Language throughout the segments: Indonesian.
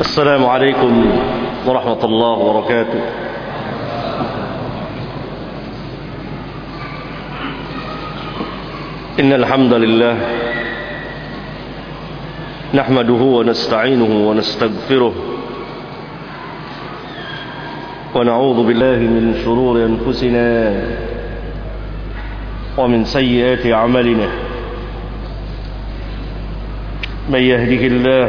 السلام عليكم ورحمة الله وبركاته. إن الحمد لله نحمده ونستعينه ونستغفره ونعوذ بالله من شرور أنفسنا ومن سيئات أعمالنا. من يهده الله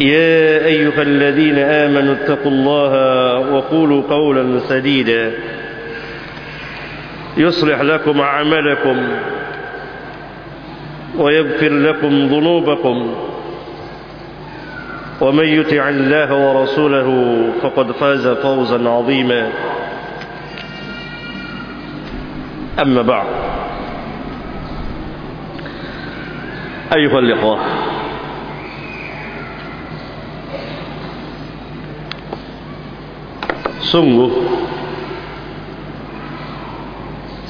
يا أيها الذين آمنوا اتقوا الله وقولوا قولا سديدا. يصلح لكم أعمالكم ويغفر لكم ذنوبكم. ومن يطع الله ورسوله فقد فاز فوزا عظيما. أما بعد. أيها الإخوة sungguh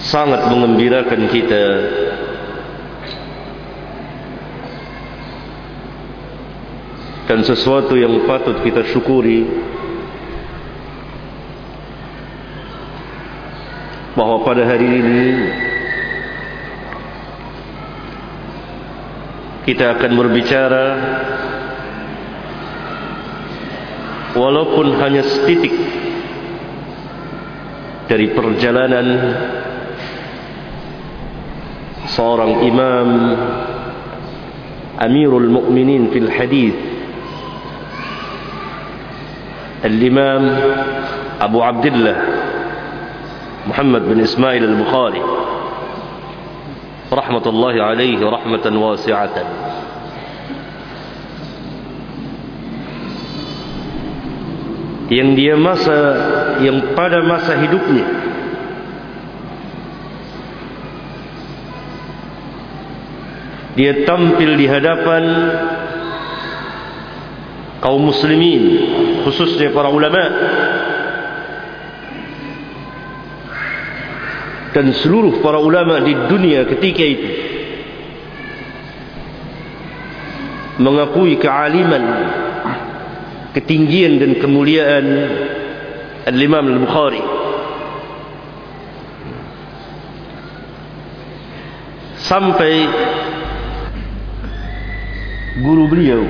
sangat mengembirakan kita. Dan sesuatu yang patut kita syukuri bahwa pada hari ini kita akan berbicara walaupun hanya setitik dari perjalanan seorang imam Amirul Mukminin fil hadis Al-Imam Abu Abdullah Muhammad bin Ismail Al-Bukhari rahmatullahi alaihi rahmatan wasi'atan yang dia masa yang pada masa hidupnya. Dia tampil di hadapan kaum muslimin khususnya para ulama. Dan seluruh para ulama di dunia ketika itu. Mengakui kealiman ketinggian dan kemuliaan Al-Imam Al-Bukhari. Sampai guru beliau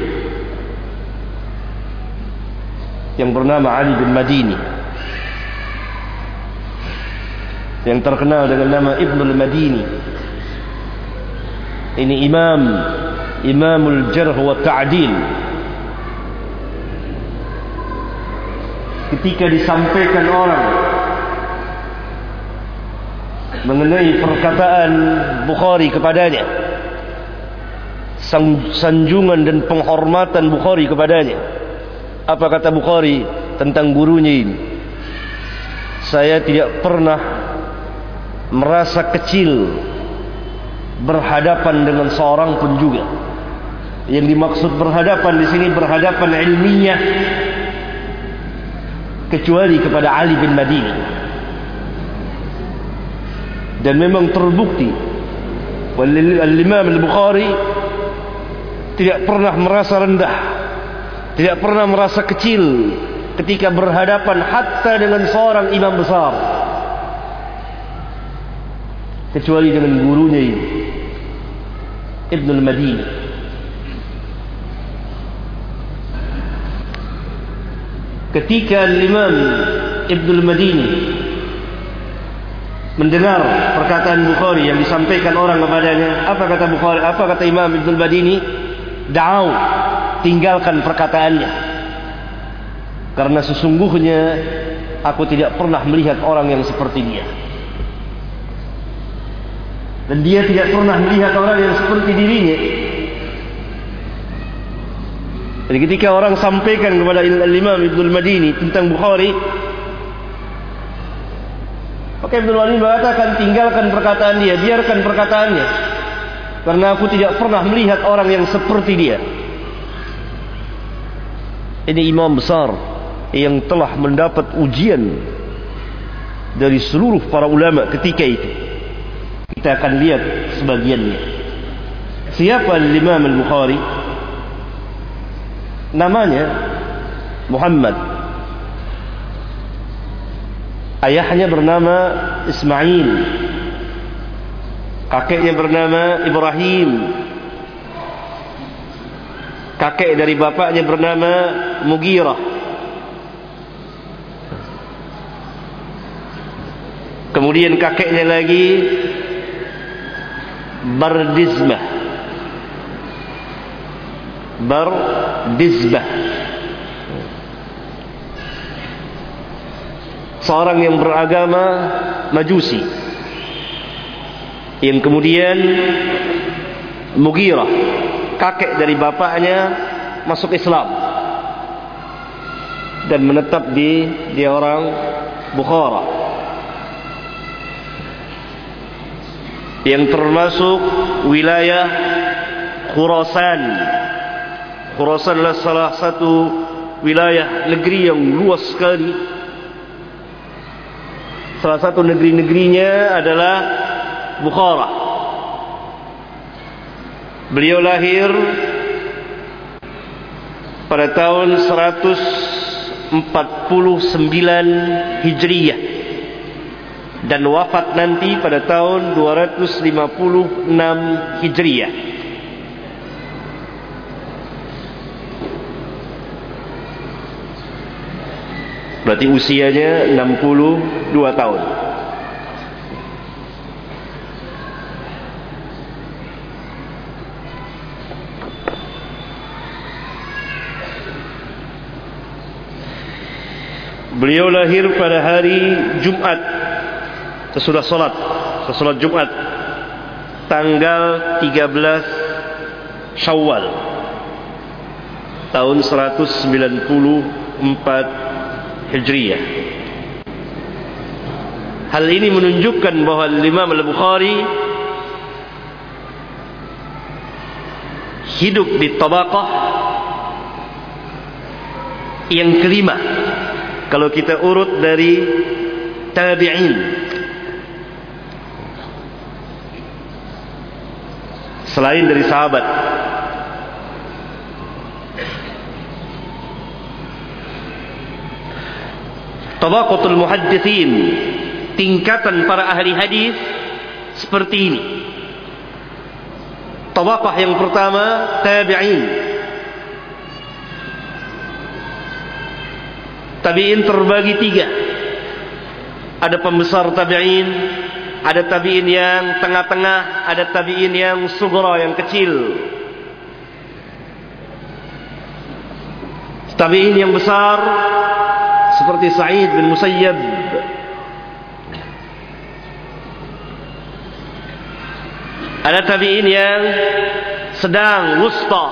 yang bernama Ali bin Madini yang terkenal dengan nama Ibnul Madini ini imam imamul jarh wa ta'dil ketika disampaikan orang mengenai perkataan Bukhari kepadanya sanjungan dan penghormatan Bukhari kepadanya apa kata Bukhari tentang gurunya ini? Saya tidak pernah merasa kecil berhadapan dengan seorang pun juga. Yang dimaksud berhadapan di sini berhadapan ilmiah kecuali kepada Ali bin Madini dan memang terbukti Al-Imam Al-Bukhari tidak pernah merasa rendah tidak pernah merasa kecil ketika berhadapan hatta dengan seorang imam besar. Kecuali dengan gurunya ini Ibn al-Madini ketika Imam Ibnu Madini mendengar perkataan Bukhari yang disampaikan orang kepadanya, apa kata Bukhari? Apa kata Imam Ibnu Madini? Da'au, tinggalkan perkataannya. Karena sesungguhnya aku tidak pernah melihat orang yang seperti dia. Dan dia tidak pernah melihat orang yang seperti dirinya. Jadi ketika orang sampaikan kepada Imam Ibnu Madini tentang Bukhari, maka Ibnu Madini mengatakan tinggalkan perkataan dia, biarkan perkataannya. Karena aku tidak pernah melihat orang yang seperti dia. Ini imam besar yang telah mendapat ujian dari seluruh para ulama ketika itu. Kita akan lihat sebagiannya. Siapa Imam Al-Bukhari? Namanya Muhammad. Ayahnya bernama Ismail. Kakeknya bernama Ibrahim. Kakek dari bapaknya bernama Mugirah. Kemudian kakeknya lagi Bardizmah Bardizmah Seorang yang beragama Majusi. Yang kemudian Mugirah Kakek dari bapaknya Masuk Islam. Dan menetap di Dia orang Bukhara. Yang termasuk wilayah Khurasan. Khurasan adalah salah satu wilayah negeri yang luas sekali. Salah satu negeri-negerinya adalah Bukhara. Beliau lahir pada tahun 149 Hijriyah dan wafat nanti pada tahun 256 Hijriah. Berarti usianya 62 tahun. Beliau lahir pada hari Jumat. Sesudah solat sesudah Jumat. Tanggal 13 Syawal. Tahun 194 Hijriah hal ini menunjukkan bahwa Imam Al-Bukhari hidup di tabaqah yang kelima. Kalau kita urut dari tabi'in. Selain dari sahabat Tabaqatul muhaddithin. Tingkatan para ahli hadis seperti ini. Tabaqah yang pertama tabi'in. Tabi'in terbagi tiga. Ada pembesar tabi'in ada tabi'in yang tengah-tengah, ada tabi'in yang sugra, yang kecil. Tabi'in yang besar seperti Sa'id bin Musayyab. Ada tabi'in yang sedang wusta.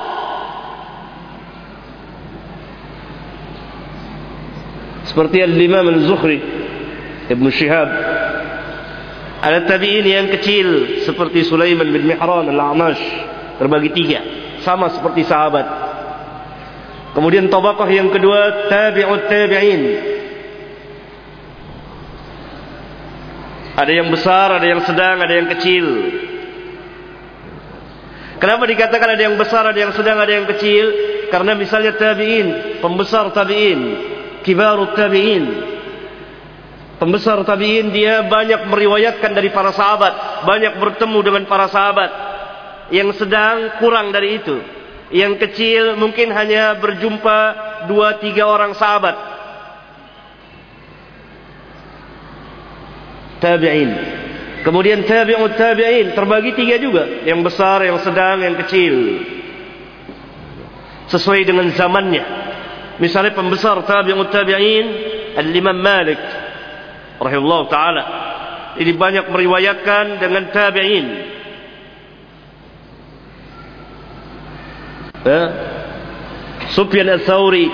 Seperti Al-Imam Al-Zuhri Ibn Shihab ada tabi'in yang kecil seperti Sulaiman bin Mihran al-A'mash terbagi tiga sama seperti sahabat. Kemudian tabaqah yang kedua tabi'ut tabi'in. Ada yang besar, ada yang sedang, ada yang kecil. Kenapa dikatakan ada yang besar, ada yang sedang, ada yang kecil? Karena misalnya tabi'in, pembesar tabi'in, kibarut tabi'in, Pembesar tabi'in dia banyak meriwayatkan dari para sahabat. Banyak bertemu dengan para sahabat. Yang sedang kurang dari itu. Yang kecil mungkin hanya berjumpa dua tiga orang sahabat. Tabi'in. Kemudian tabi'ut tabi'in. Terbagi tiga juga. Yang besar, yang sedang, yang kecil. Sesuai dengan zamannya. Misalnya pembesar tabi'ut tabi'in. Al-Imam Malik. Rahimullah ta'ala. Ini banyak meriwayatkan dengan tabi'in. Ya. Sufyan Ats-Tsauri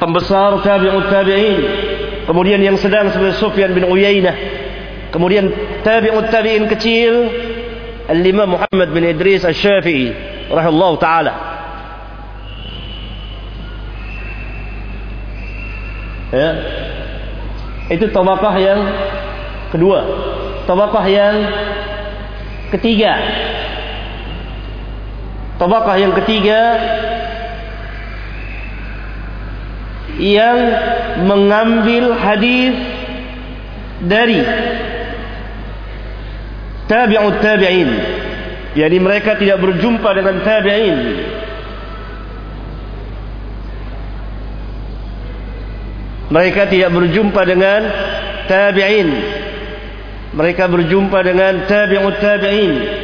pembesar tabi'ut tabi'in. Kemudian yang sedang sebagai Sufyan bin Uyainah. Kemudian tabi'ut tabi'in kecil Al-Imam Muhammad bin Idris Asy-Syafi'i rahimahullah taala. Ya. Itu tabaqah yang kedua. Tabaqah yang ketiga. Tabaqah yang ketiga yang mengambil hadis dari tabi'ut tabi'in. Jadi mereka tidak berjumpa dengan tabi'in. Mereka tidak berjumpa dengan tabi'in. Mereka berjumpa dengan tabi'ut tabi'in.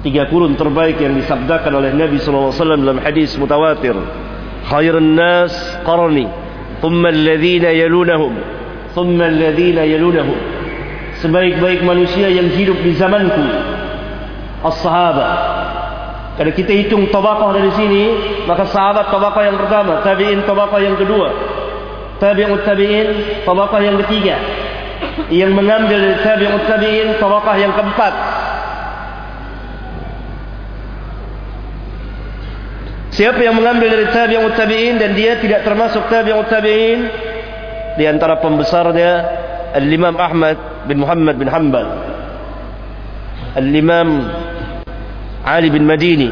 Tiga kurun terbaik yang disabdakan oleh Nabi SAW dalam hadis mutawatir. Khairun nas qarni. Thumma alladhina yalunahum. Thumma alladhina yalunahum. Sebaik-baik manusia yang hidup di zamanku. As-sahabah. Kalau kita hitung tabaqah dari sini, maka sahabat tabaqah yang pertama, tabi'in tabaqah yang kedua, tabi'ut tabi'in tabaqah yang ketiga. Yang mengambil dari tabi'ut tabi'in tabaqah yang keempat. Siapa yang mengambil dari tabi'ut tabi'in dan dia tidak termasuk tabi'ut tabi'in di antara pembesarnya Al-Imam Ahmad bin Muhammad bin Hanbal. Al-Imam علي بن مديني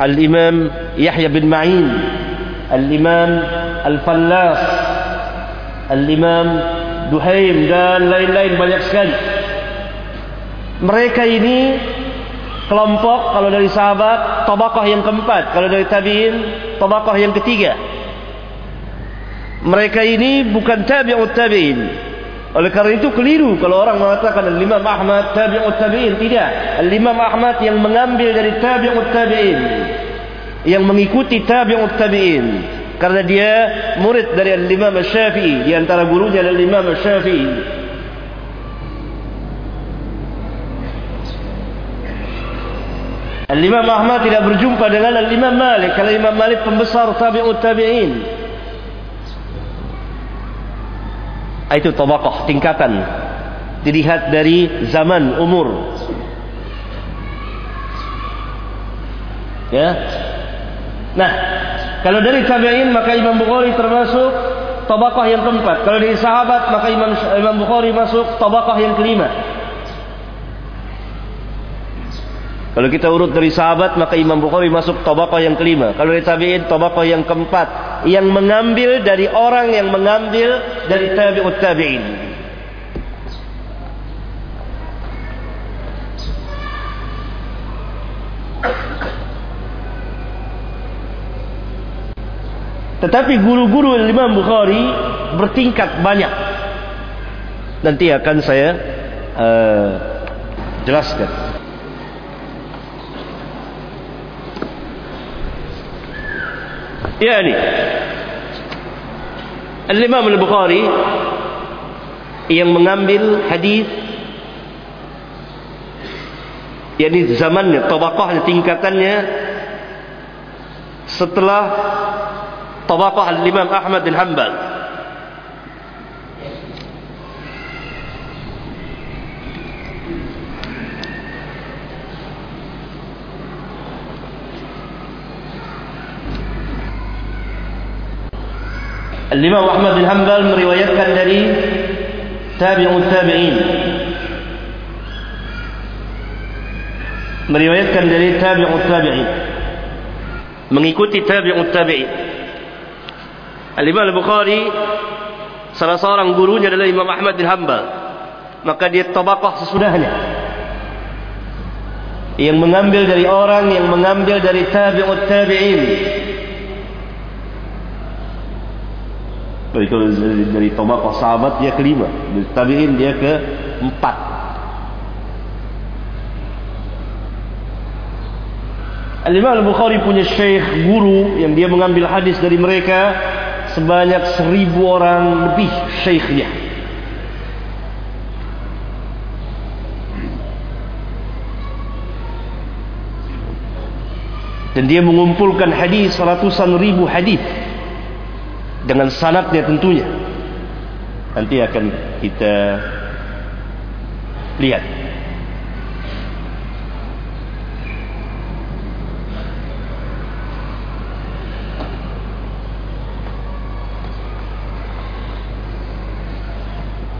الإمام يحيى بن معين الإمام الفلاس الإمام Duhaim dan lain-lain banyak sekali mereka ini kelompok kalau dari sahabat tabaqah yang keempat kalau dari tabi'in tabaqah yang ketiga mereka ini bukan tabi'ut tabi'in Oleh karena itu keliru kalau orang mengatakan Al-Imam Ahmad tabi'ut tabi'in. Tidak. Al-Imam Ahmad yang mengambil dari tabi'ut tabi'in. Yang mengikuti tabi'ut tabi'in. Karena dia murid dari Al-Imam Syafi'i. Di antara gurunya Al-Imam Syafi'i. Al-Imam Ahmad tidak berjumpa dengan Al-Imam Malik. Kalau Imam Malik pembesar tabi'ut tabi'in. itu tabaqah tingkatan. Dilihat dari zaman umur. Ya. Nah kalau dari tabi'in maka Imam Bukhari termasuk tabaqah yang keempat. Kalau dari sahabat maka Imam Imam Bukhari masuk tabaqah yang kelima Kalau kita urut dari sahabat maka Imam Bukhari masuk tabaqah yang kelima. Kalau dari tabi'in tabaqah yang keempat yang mengambil dari orang yang mengambil dari tabi'ut tabi'in. Tetapi guru-guru Imam Bukhari bertingkat banyak. Nanti akan saya uh, jelaskan. Yani Al-Imam Al-Bukhari yang mengambil hadis yakni zamannya, tabaqahnya, tingkatannya setelah tabaqah Al-Imam Ahmad bin Hanbal Al-Imam Ahmad bin Hanbal meriwayatkan dari tabi'ut tabi'in. Meriwayatkan dari tabi'ut tabi'in. Mengikuti tabi'ut tabi'in. Al-Imam Al-Bukhari salah seorang gurunya adalah Imam Ahmad bin Hanbal. Maka dia tabaqah sesudahnya. Yang mengambil dari orang yang mengambil dari tabi'ut tabi'in. Dari, dari, dari tabaqah sahabat dia kelima, dari tabi'in dia keempat. Al-Imam Al-Bukhari punya syekh guru yang dia mengambil hadis dari mereka sebanyak seribu orang lebih syekhnya. Dan dia mengumpulkan hadis ratusan ribu hadis dengan sanatnya tentunya. Nanti akan kita lihat.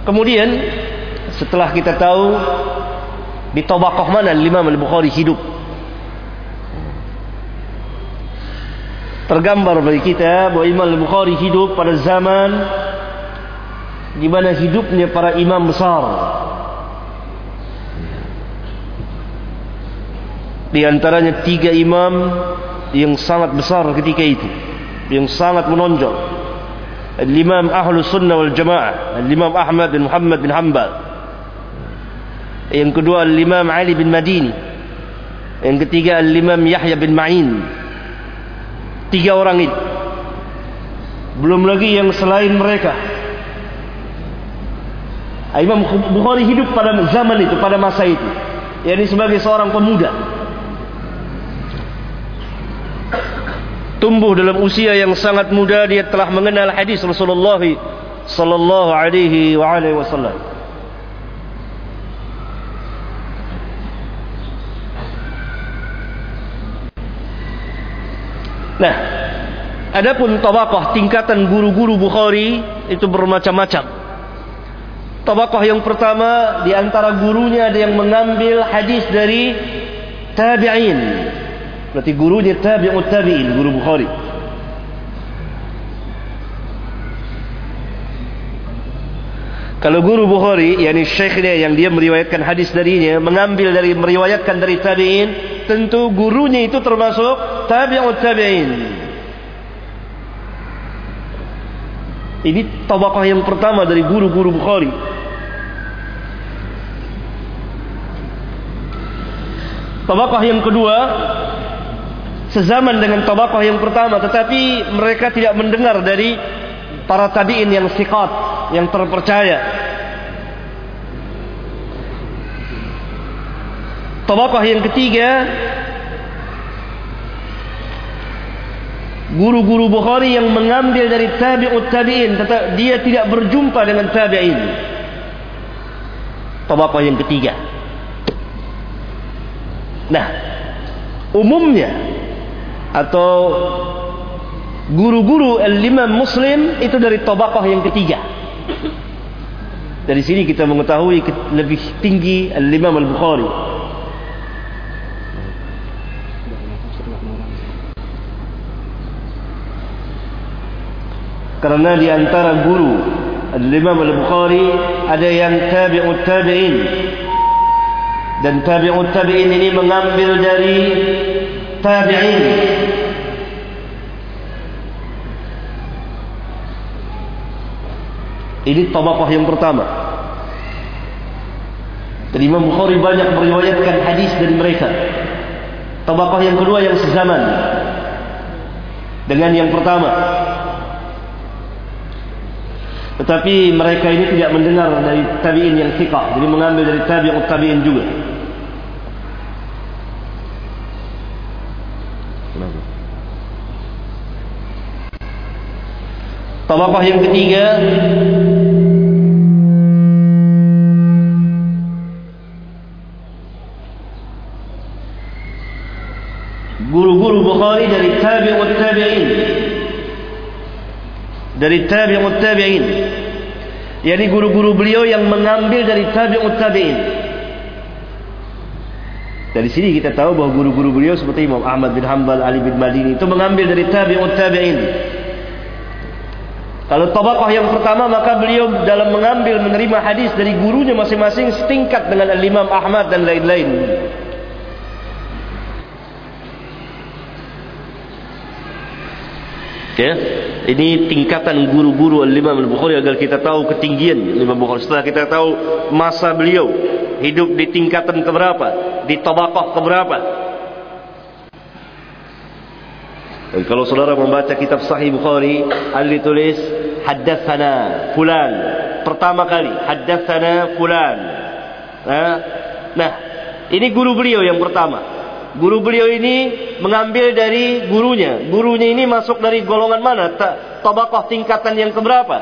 Kemudian setelah kita tahu di tabaqah mana Imam Al-Bukhari hidup. Tergambar bagi kita bahwa Imam Al-Bukhari hidup pada zaman di mana hidupnya para imam besar. Di antaranya tiga imam yang sangat besar ketika itu, yang sangat menonjol. Al-Imam Ahlus Sunnah wal Jamaah Al-Imam Ahmad bin Muhammad bin Hanbal Yang kedua Al-Imam Ali bin Madini Yang ketiga Al-Imam Yahya bin Ma'in Tiga orang itu Belum lagi yang selain mereka. Imam Bukhari hidup pada zaman itu Pada masa itu. Yang sebagai seorang pemuda. Tumbuh dalam usia yang sangat muda dia telah mengenal hadis Rasulullah sallallahu alaihi wa alihi wasallam. Nah, adapun tabaqah tingkatan guru-guru Bukhari itu bermacam-macam. Tabaqah yang pertama di antara gurunya ada yang mengambil hadis dari tabi'in Berarti gurunya tabi'ut tabi'in, guru Bukhari. Kalau guru Bukhari, yakni syekhnya yang dia meriwayatkan hadis darinya, mengambil dari meriwayatkan dari tabi'in, tentu gurunya itu termasuk tabi'ut tabi'in. Ini tabaqah yang pertama dari guru-guru Bukhari. Tabaqah yang kedua sezaman dengan tabaqah yang pertama tetapi mereka tidak mendengar dari para tabi'in yang siqat yang terpercaya. Tabaqah yang ketiga guru-guru Bukhari yang mengambil dari tabi'ut tabi'in dia tidak berjumpa dengan tabi'in. Tabaqah yang ketiga. Nah umumnya atau guru-guru al-imam muslim itu dari tabaqah yang ketiga dari sini kita mengetahui lebih tinggi al-imam al-bukhari. Karena di antara guru al-imam al-bukhari ada yang tabi'ut tabi'in. Dan tabi'ut tabi'in ini mengambil dari tabi'in ini tabaqah yang pertama. Dan Imam Bukhari banyak meriwayatkan hadis dari mereka. Tabaqah yang kedua yang sezaman. Dengan yang pertama. Tetapi mereka ini tidak mendengar dari tabi'in yang thiqah. Jadi mengambil dari tabi'ut tabi'in juga Tabaqah yang ketiga. Guru-guru Bukhari dari tabi'ut tabi'in. Dari tabi'ut tabi'in. Yani guru-guru beliau yang mengambil dari tabi'ut tabi'in. Dari sini kita tahu bahawa guru-guru beliau seperti Imam Ahmad bin Hanbal, Ali bin Madini itu mengambil dari tabi'ut tabi'in. Kalau tabaqah yang pertama maka beliau dalam mengambil menerima hadis dari gurunya masing-masing setingkat dengan Al-Imam Ahmad dan lain-lain. Ya, ini tingkatan guru-guru Imam Al-Bukhari agar kita tahu ketinggian Imam Bukhari. Setelah kita tahu masa beliau hidup di tingkatan keberapa, di tabaqah keberapa. Dan kalau saudara membaca kitab Sahih Bukhari, ada ditulis haddatsana fulan. Pertama kali haddatsana fulan. Nah, ini guru beliau yang pertama. Guru beliau ini mengambil dari gurunya. Gurunya ini masuk dari golongan mana? Tabaqah tingkatan yang keberapa?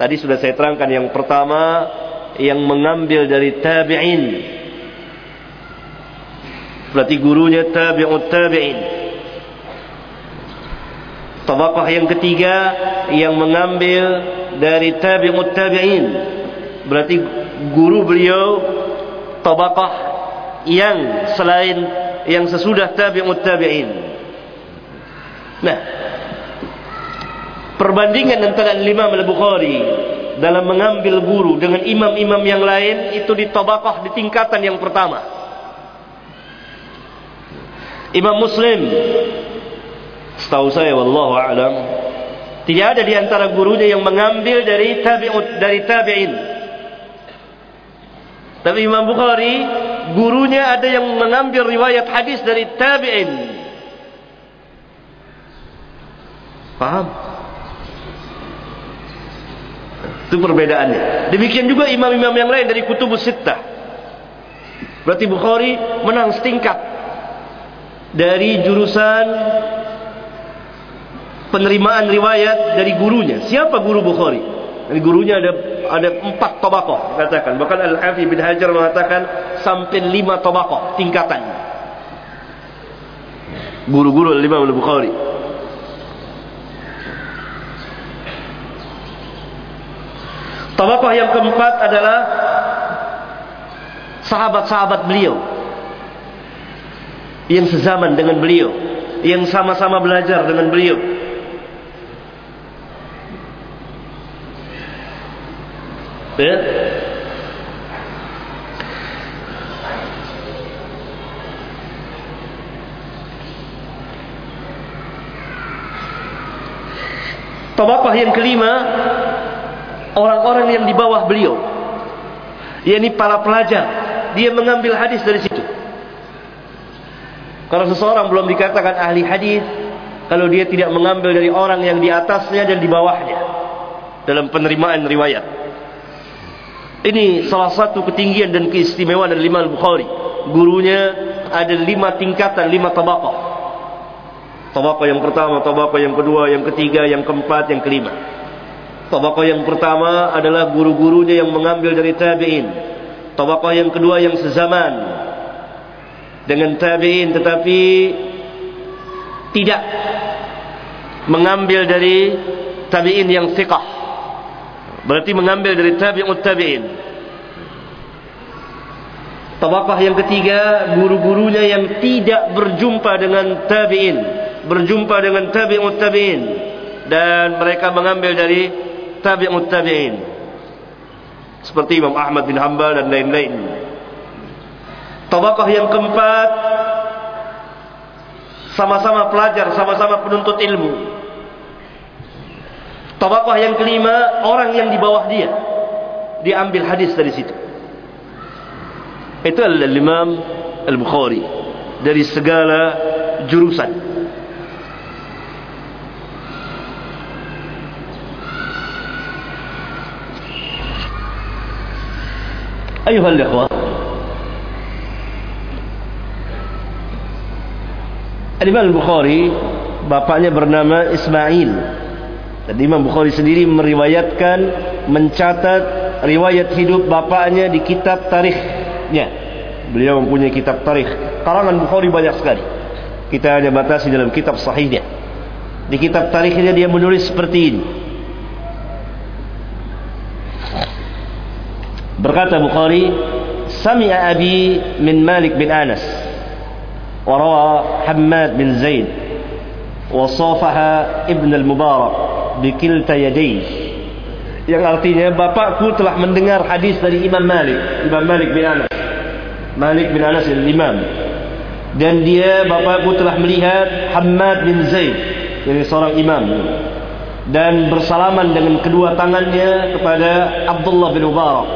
Tadi sudah saya terangkan yang pertama yang mengambil dari tabi'in. Berarti gurunya tabi'ut tabi'in. Tabaqah yang ketiga yang mengambil dari tabi'ut tabi'in. Berarti guru beliau tabaqah yang selain yang sesudah tabi'ut tabi'in. Nah, perbandingan antara Imam Al-Bukhari dalam mengambil guru dengan imam-imam yang lain itu di tabaqah di tingkatan yang pertama. Imam Muslim setahu saya wallahu a'lam tidak ada di antara gurunya yang mengambil dari tabi'ut dari tabi'in. Tapi Imam Bukhari gurunya ada yang mengambil riwayat hadis dari tabi'in. Paham? Itu perbedaannya. Demikian juga imam-imam yang lain dari kutubus sittah. Berarti Bukhari menang setingkat dari jurusan penerimaan riwayat dari gurunya. Siapa guru Bukhari? Dari gurunya ada ada empat tabaqah katakan. Bahkan Al-Hafidh bin Hajar mengatakan sampai lima tabaqah tingkatan. Guru-guru Imam Al-Bukhari. Tabaqah yang keempat adalah sahabat-sahabat beliau yang sezaman dengan beliau, yang sama-sama belajar dengan beliau. Ya. Tabaqah yang kelima orang-orang yang di bawah beliau. Yakni para pelajar. Dia mengambil hadis dari situ. Kalau seseorang belum dikatakan ahli hadis kalau dia tidak mengambil dari orang yang di atasnya dan di bawahnya. Dalam penerimaan riwayat ini salah satu ketinggian dan keistimewaan dari Imam Bukhari. Gurunya ada lima tingkatan, lima tabaqah. Tabaqah yang pertama, tabaqah yang kedua, yang ketiga, yang keempat, yang kelima. Tabaqah yang pertama adalah guru-gurunya yang mengambil dari tabi'in. Tabaqah yang kedua yang sezaman dengan tabi'in tetapi tidak mengambil dari tabi'in yang thiqah. Berarti mengambil dari tabi'ut tabi'in. Tabaqah yang ketiga, guru-gurunya yang tidak berjumpa dengan tabi'in. Berjumpa dengan tabi'ut tabi'in. Dan mereka mengambil dari tabi'ut tabi'in. Seperti Imam Ahmad bin Hanbal dan lain-lain. Tabaqah yang keempat, sama-sama pelajar, sama-sama penuntut ilmu. Tabaqah yang kelima, orang yang di bawah dia. Diambil hadis dari situ. Itu adalah Imam Al-Bukhari. Dari segala jurusan. Ayuhal ikhwah. Al-Imam Al-Bukhari, bapaknya bernama Ismail. Tadi Imam Bukhari sendiri meriwayatkan, mencatat riwayat hidup bapaknya di kitab tarikhnya. Beliau mempunyai kitab tarikh. Karangan Bukhari banyak sekali. Kita hanya batasi dalam kitab sahihnya. Di kitab tarikhnya dia menulis seperti ini. Berkata Bukhari, "Sami'a abi min Malik bin Anas wa Hamad bin Zaid Wasafaha Ibn al-Mubarak bikilta yadayh yang artinya bapakku telah mendengar hadis dari Imam Malik. Imam Malik bin Anas. Malik bin Anas al-Imam dan dia bapakku telah melihat Hamad bin Zaid Jadi seorang imam. Dan bersalaman dengan kedua tangannya kepada Abdullah bin Mubarak.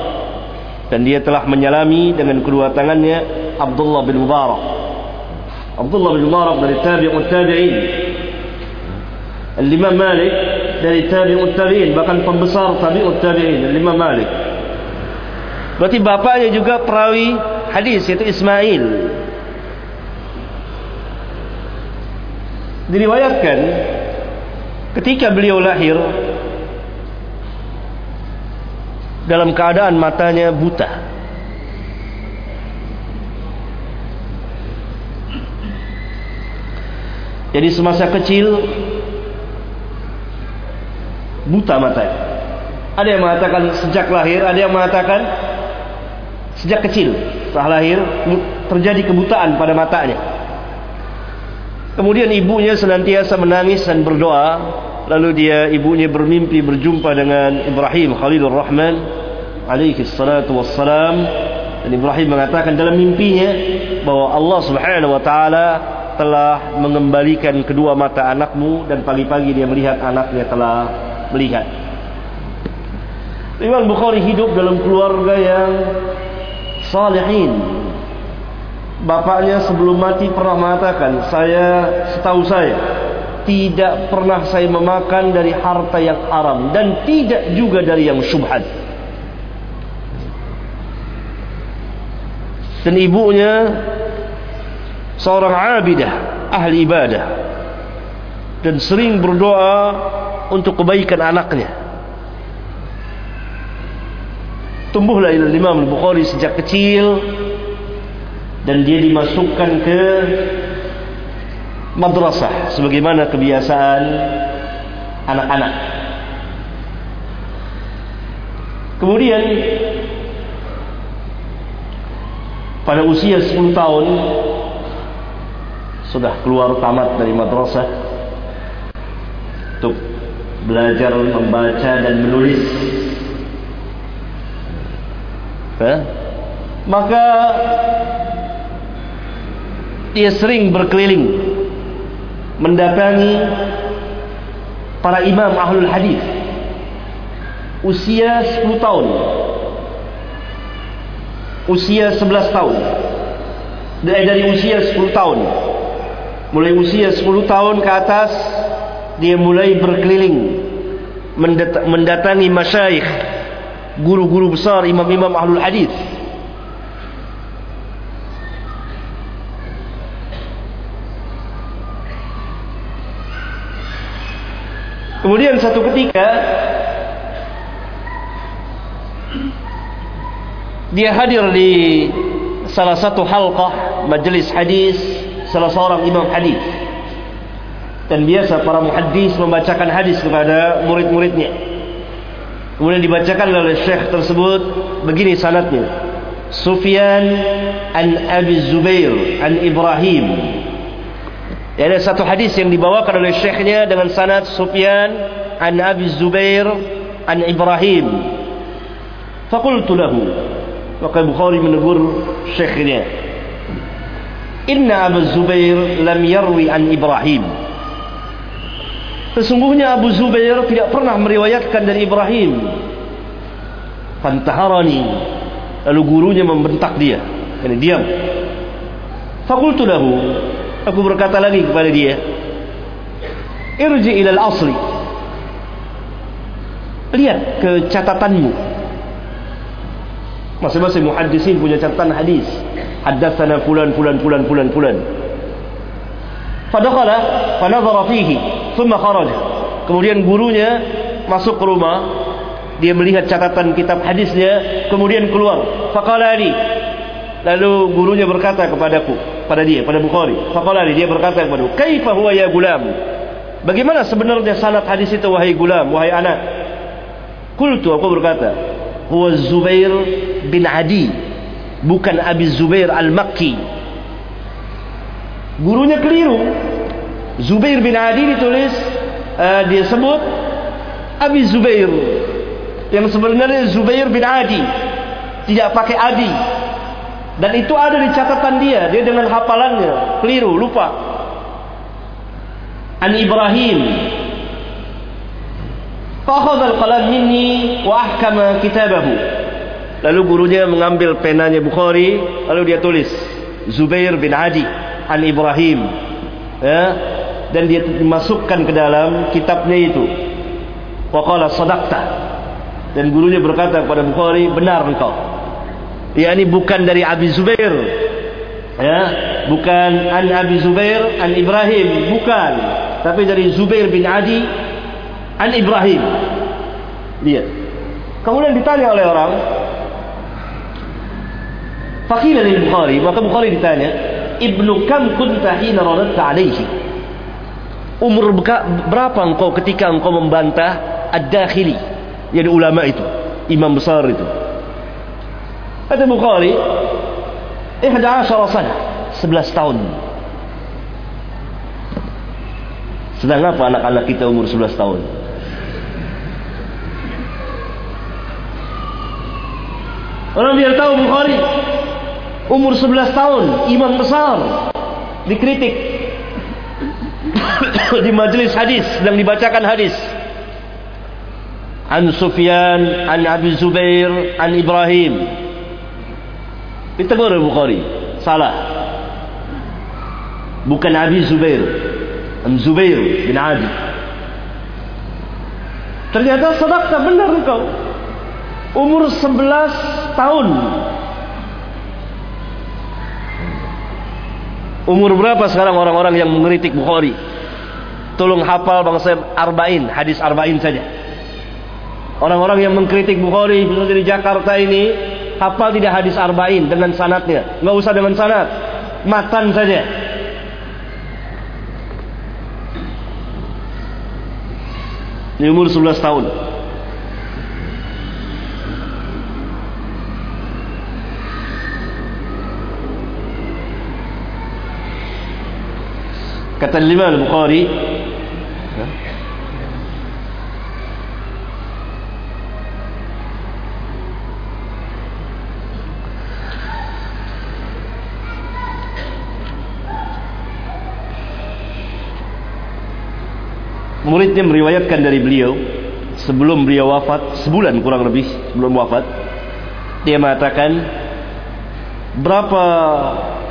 Dan dia telah menyalami dengan kedua tangannya Abdullah bin Mubarak. Abdullah bin Mubarak dari tabi'ut tabi'in. Al-Imam Malik dari tabi'ut tabi'in bahkan pembesar tabi'ut tabi'in Al-Imam Malik. Berarti bapaknya juga perawi hadis yaitu Ismail. Diriwayatkan ketika beliau lahir dalam keadaan matanya buta. Jadi semasa kecil buta matanya. Ada yang mengatakan sejak lahir ada yang mengatakan sejak kecil. Setelah lahir terjadi kebutaan pada matanya. Kemudian ibunya senantiasa menangis dan berdoa. Lalu dia ibunya bermimpi berjumpa dengan Ibrahim Khalilur Rahman alaihi salatu wassalam. Dan Ibrahim mengatakan dalam mimpinya bahwa Allah Subhanahu wa taala telah mengembalikan kedua mata anakmu dan pagi-pagi dia melihat anaknya telah melihat Imam Bukhari hidup dalam keluarga yang salihin. Bapaknya sebelum mati pernah mengatakan saya setahu saya tidak pernah saya memakan dari harta yang haram dan tidak juga dari yang syubhat. Dan ibunya seorang abidah, ahli ibadah. Dan sering berdoa untuk kebaikan anaknya. Tumbuhlah Imam Bukhari sejak kecil dan dia dimasukkan ke madrasah sebagaimana kebiasaan anak-anak. Kemudian pada usia 10 tahun sudah keluar tamat dari madrasah untuk belajar membaca dan menulis. Eh? Maka dia sering berkeliling mendatangi para imam ahlul hadis usia 10 tahun usia 11 tahun dari, usia 10 tahun mulai usia 10 tahun ke atas dia mulai berkeliling mendatangi masyayikh guru-guru besar imam-imam ahlul hadis. Kemudian satu ketika dia hadir di salah satu halqah majelis hadis salah seorang imam hadis dan biasa para muhaddis membacakan hadis kepada murid-muridnya kemudian dibacakan oleh syekh tersebut begini sanatnya Sufyan an Abi Zubair an Ibrahim Ya, ada satu hadis yang dibawakan oleh syekhnya dengan sanad Sufyan an Abi Zubair an Ibrahim. Fakultu lahu. Maka Bukhari menegur syekhnya. Inna Abu Zubair lam yarwi an Ibrahim. Sesungguhnya Abu Zubair tidak pernah meriwayatkan dari Ibrahim. Fantaharani. Lalu gurunya membentak dia. Ini diam. Fakultu lahu. Aku berkata lagi kepada dia, Irji ilal asli. Lihat ke catatanmu. Masing-masing muhaddisin punya catatan hadis. Haddatsana fulan fulan fulan fulan fulan. Fadakhala fanadhara fihi, thumma kharaja. Kemudian gurunya masuk ke rumah, dia melihat catatan kitab hadisnya, kemudian keluar. Faqala. Lalu gurunya berkata kepadaku, pada dia pada Bukhari. Faqala dia berkata kepada "Kaifa huwa ya gulam?" Bagaimana sebenarnya sanad hadis itu wahai gulam, wahai anak? Qultu aku berkata, "Huwa Zubair bin Adi, bukan Abi Zubair Al-Makki." Gurunya keliru. Zubair bin Adi ditulis uh, dia sebut Abi Zubair. Yang sebenarnya Zubair bin Adi. Tidak pakai Adi. Dan itu ada di catatan dia, dia dengan hafalannya, keliru, lupa. an Ibrahim. Fakhadha al-qalam minni wa kitabahu. Lalu gurunya mengambil penanya Bukhari lalu dia tulis Zubair bin Adi an Ibrahim. Ya dan dia dimasukkan ke dalam kitabnya itu. Wa qala sadaqta. Dan gurunya berkata kepada Bukhari benar engkau. Yakni bukan dari Abi Zubair. Ya bukan an Abi Zubair an Ibrahim. Bukan. Tapi dari Zubair bin Adi an Ibrahim. Lihat. Kemudian ditanya oleh orang Fakila dari Bukhari? Maka Bukhari ditanya Ibnu kam kunta hina radadta alaihi umur berapa engkau ketika engkau membantah ad-dakhili? Yang ulama itu imam besar itu. Kata Bukhari ihda asyara sana 11 tahun. Sedang apa anak-anak kita umur 11 tahun? Orang biar tahu Bukhari umur 11 tahun imam besar. Dikritik di majelis hadis sedang dibacakan hadis an Sufyan an Abi Zubair an Ibrahim Ditegur Bukhari. Salah. Bukan Abi Zubair. Am Zubair bin Adi. Ternyata sadaqta benar engkau. Umur 11 tahun. Umur berapa sekarang orang-orang yang mengkritik Bukhari? Tolong hafal bangsa Arba'in, hadis Arba'in saja. Orang-orang yang mengkritik Bukhari, misalnya di Jakarta ini, hafal tidak hadis arba'in dengan sanatnya nggak usah dengan sanat matan saja di umur 11 tahun kata lima al-Bukhari muridnya meriwayatkan dari beliau sebelum beliau wafat sebulan kurang lebih sebelum wafat dia mengatakan berapa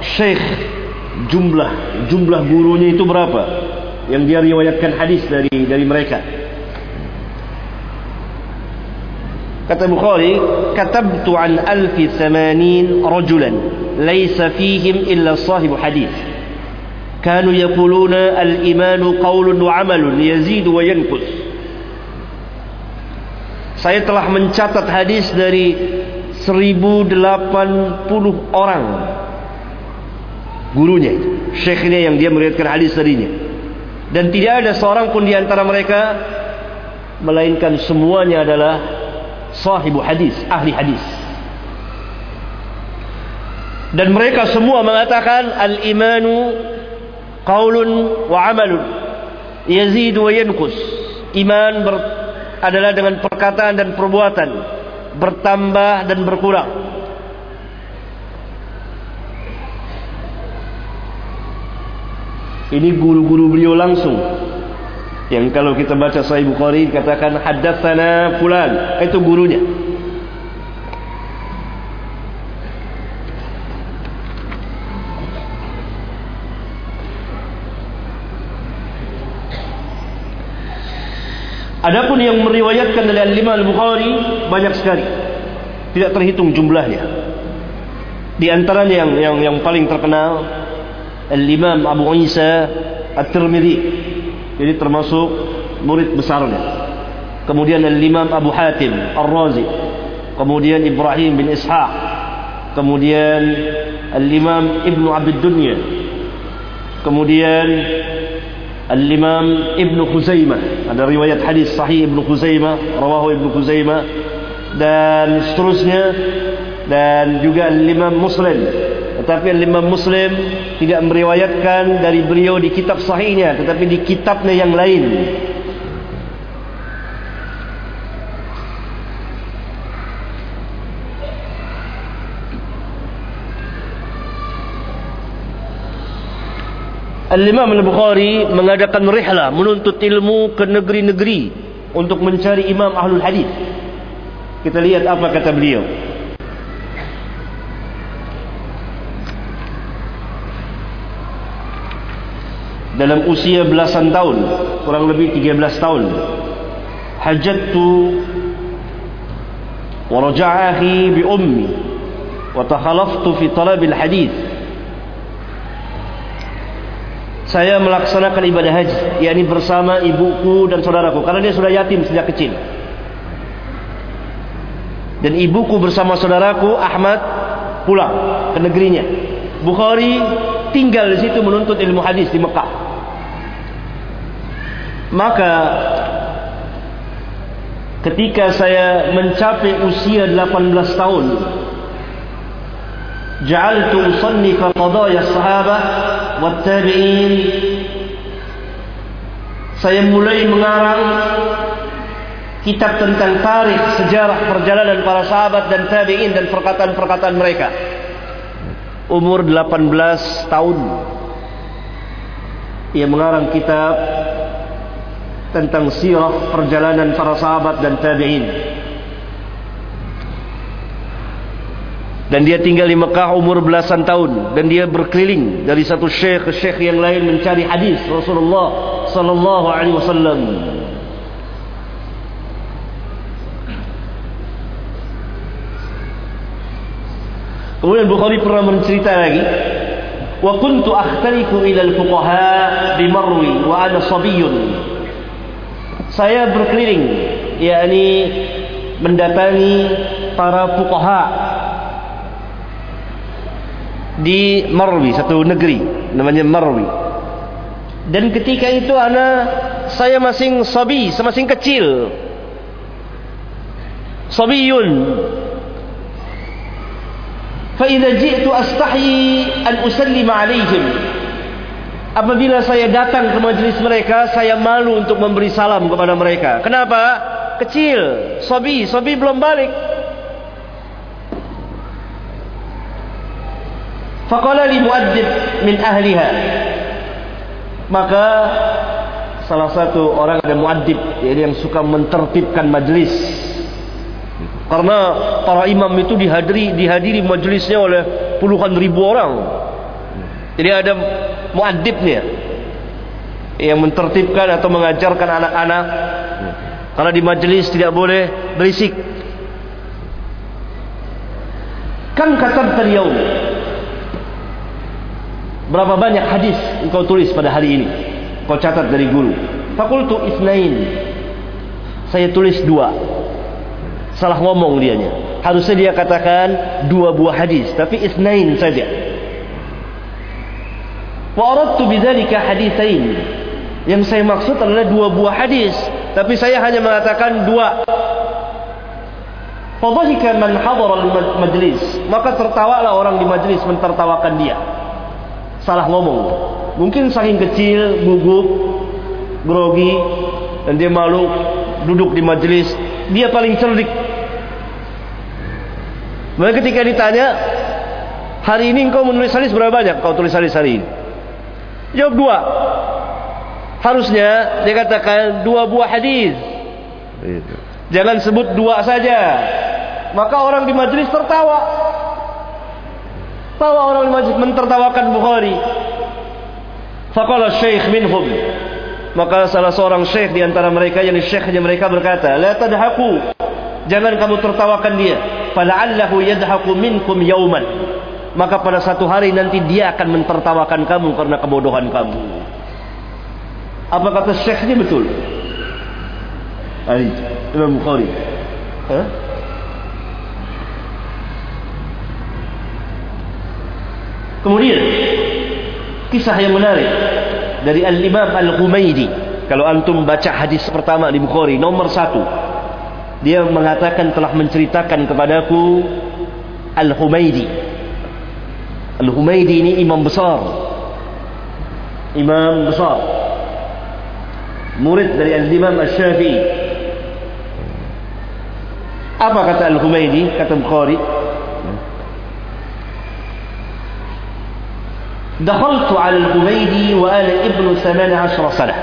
syekh jumlah jumlah gurunya itu berapa yang dia riwayatkan hadis dari dari mereka kata Bukhari katabtu an alfi thamanin rajulan laysa fihim illa sahibu hadis كانوا يقولون الإيمان قول وعمل يزيد وينقص Saya telah mencatat hadis dari 1080 orang Gurunya itu, syekhnya yang dia meriwayatkan hadis darinya. Dan tidak ada seorang pun di antara mereka melainkan semuanya adalah sahibu hadis, ahli hadis. Dan mereka semua mengatakan al-imanu qaulun wa amalun yazid wa yanqus iman ber, adalah dengan perkataan dan perbuatan bertambah dan berkurang ini guru-guru beliau langsung yang kalau kita baca sahih Bukhari katakan haddatsana fulan itu gurunya Adapun yang meriwayatkan dari Al-Imam Al-Bukhari banyak sekali. Tidak terhitung jumlahnya. Di antaranya yang yang yang paling terkenal Al-Imam Abu Isa At-Tirmidzi. Jadi termasuk murid besarnya. Kemudian Al-Imam Abu Hatim Ar-Razi. Kemudian Ibrahim bin Ishaq. Kemudian Al-Imam Ibnu Abdul Dunya. Kemudian Al-Imam Ibn Khuzaimah Ada riwayat hadis sahih Ibn Khuzaimah Rawahu Ibn Khuzaimah Dan seterusnya Dan juga Al-Imam Muslim Tetapi Al-Imam Muslim Tidak meriwayatkan dari beliau di kitab sahihnya Tetapi di kitabnya yang lain Al-Imam Al-Bukhari mengadakan rihlah menuntut ilmu ke negeri-negeri untuk mencari imam ahlul hadis. Kita lihat apa kata beliau. Dalam usia belasan tahun, kurang lebih 13 tahun. Hajattu wa raja'ahi bi ummi wa takhalaftu fi talab al-hadith saya melaksanakan ibadah haji yakni bersama ibuku dan saudaraku karena dia sudah yatim sejak kecil. Dan ibuku bersama saudaraku Ahmad pulang ke negerinya. Bukhari tinggal di situ menuntut ilmu hadis di Mekah. Maka ketika saya mencapai usia 18 tahun ja'altu usannifa qadaya sahabat wat tabi'in saya mulai mengarang kitab tentang tarikh sejarah perjalanan para sahabat dan tabi'in dan perkataan-perkataan mereka umur 18 tahun. Ia mengarang kitab tentang sirah perjalanan para sahabat dan tabi'in. Dan dia tinggal di Mekah umur belasan tahun. Dan dia berkeliling dari satu syekh ke syekh yang lain mencari hadis Rasulullah sallallahu alaihi wasallam Kemudian Bukhari pernah mencerita lagi wa kuntu akhtalifu ila al-fuqaha bi marwi wa ana sabiyyun. Saya berkeliling yakni mendatangi para fuqaha di Marwi satu negeri namanya Marwi. Dan ketika itu anak saya masing sabi masing kecil. Sabiyun idza ji'tu astahi an usallima alaihim. Apabila saya datang ke majlis mereka saya malu untuk memberi salam kepada mereka. Kenapa? Kecil. Sabi sabi belum balik. Faqala li muaddib min ahliha. Maka salah satu orang ada muaddib yang suka mentertibkan majlis. Karena para imam itu dihadiri dihadiri majlisnya oleh puluhan ribu orang. Jadi ada muaddibnya yang mentertibkan atau mengajarkan anak-anak karena di majlis tidak boleh berisik. Kan kata beliau Berapa banyak hadis engkau tulis pada hari ini? Kau catat dari guru. Fakultu isnain. Saya tulis dua. Salah ngomong dianya. Harusnya dia katakan dua buah hadis, tapi isnain saja. Wa aradtu bidzalika haditsain. Yang saya maksud adalah dua buah hadis, tapi saya hanya mengatakan dua. Fadhika man hadara al-majlis, maka tertawalah orang di majlis mentertawakan dia salah ngomong. Mungkin saking kecil, gugup, grogi, dan dia malu duduk di majelis. Dia paling cerdik. Maka ketika ditanya, hari ini engkau menulis hadis berapa banyak kau tulis hadis hari ini? Jawab dua. Harusnya dia katakan dua buah hadis. Jangan sebut dua saja. Maka orang di majelis tertawa. Tawa orang majlis mentertawakan Bukhari. Faqala syekh minhum. Maka salah seorang syekh di antara mereka yang syekhnya mereka berkata, "La tadhaku." Jangan kamu tertawakan dia. Fala'allahu yadhaku minkum yauman. Maka pada satu hari nanti dia akan mentertawakan kamu karena kebodohan kamu. Apa kata syekhnya betul? Ali Imam Bukhari. Hah? Kemudian kisah yang menarik dari Al-Imam Al-Humaydi. Kalau antum baca hadis pertama di Bukhari nomor satu, dia mengatakan telah menceritakan kepadaku Al-Humaydi. Al-Humaydi ini imam besar. Imam besar. Murid dari Al-Imam Al-Syafi'i. Apa kata Al-Humaydi? Kata Bukhari, dakhaltu al Humaydi wa ana ibnu 18 sanah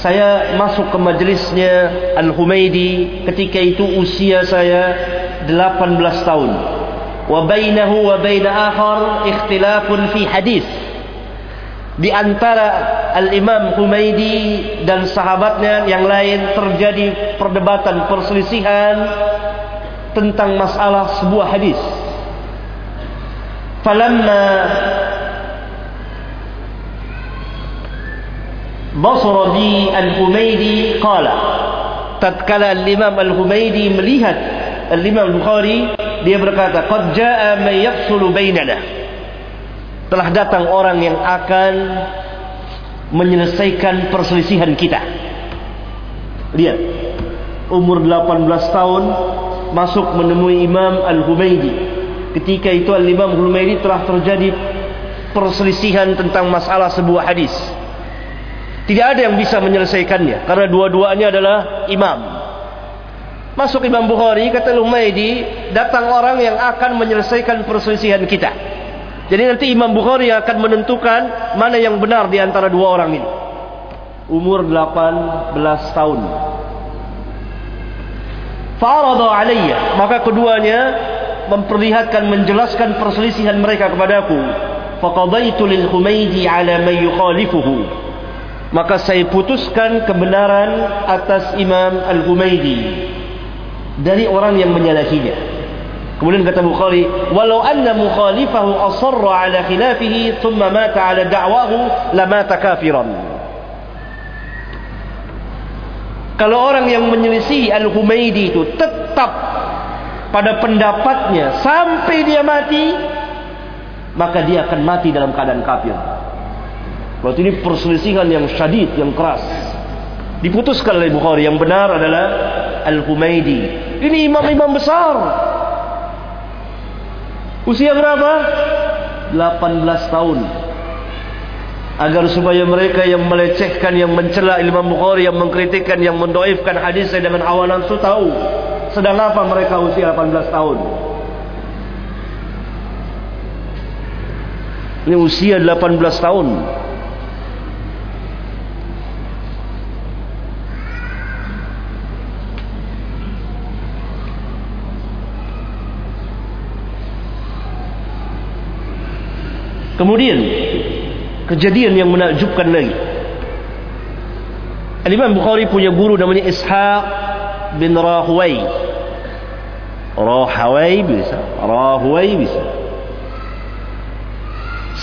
saya masuk ke majlisnya Al Humaydi ketika itu usia saya 18 tahun. Wa bainahu wa bain akhar ikhtilafun fi hadis. Di antara Al-Imam Humaydi dan sahabatnya yang lain terjadi perdebatan perselisihan tentang masalah sebuah hadis. Falamma basara bi al-Humaydi qala. Tatkala al-Imam al-Humaydi melihat al-Imam Bukhari dia berkata qad jaa man yafsulu bainana telah datang orang yang akan menyelesaikan perselisihan kita. Lihat umur 18 tahun masuk menemui Imam Al-Humaydi. Ketika itu Al-Imam Al-Humaydi telah terjadi perselisihan tentang masalah sebuah hadis tidak ada yang bisa menyelesaikannya karena dua-duanya adalah imam. Masuk Imam Bukhari kata Lumaidi, datang orang yang akan menyelesaikan perselisihan kita. Jadi nanti Imam Bukhari yang akan menentukan mana yang benar di antara dua orang ini. Umur 18 tahun. Farada alayya, maka keduanya memperlihatkan menjelaskan perselisihan mereka kepadaku. Faqadaitu lil Humaidi ala man yukhalifuhu maka saya putuskan kebenaran atas Imam Al-Humaydi. Dari orang yang menyalahinya. Kemudian kata Bukhari walau anna mukhalifahu asarra ala khilafihi thumma mata ala da'wahu lamata kafiran. Kalau orang yang menyelisih Al-Humaydi itu tetap pada pendapatnya sampai dia mati maka dia akan mati dalam keadaan kafir Berarti ini perselisihan yang syadid, yang keras. Diputuskan oleh Bukhari. Yang benar adalah Al-Humaydi. Ini imam-imam besar. Usia berapa? 18 tahun. Agar supaya mereka yang melecehkan, yang mencela Imam Bukhari, yang mengkritikkan, yang mendoifkan hadisnya dengan awalan itu tahu. Sedang apa mereka usia 18 tahun. Ini usia 18 tahun. Kemudian kejadian yang menakjubkan lagi. Al-Imam Bukhari punya guru namanya Ishaq bin Rahway. Rahway bisa, Rahway bisa.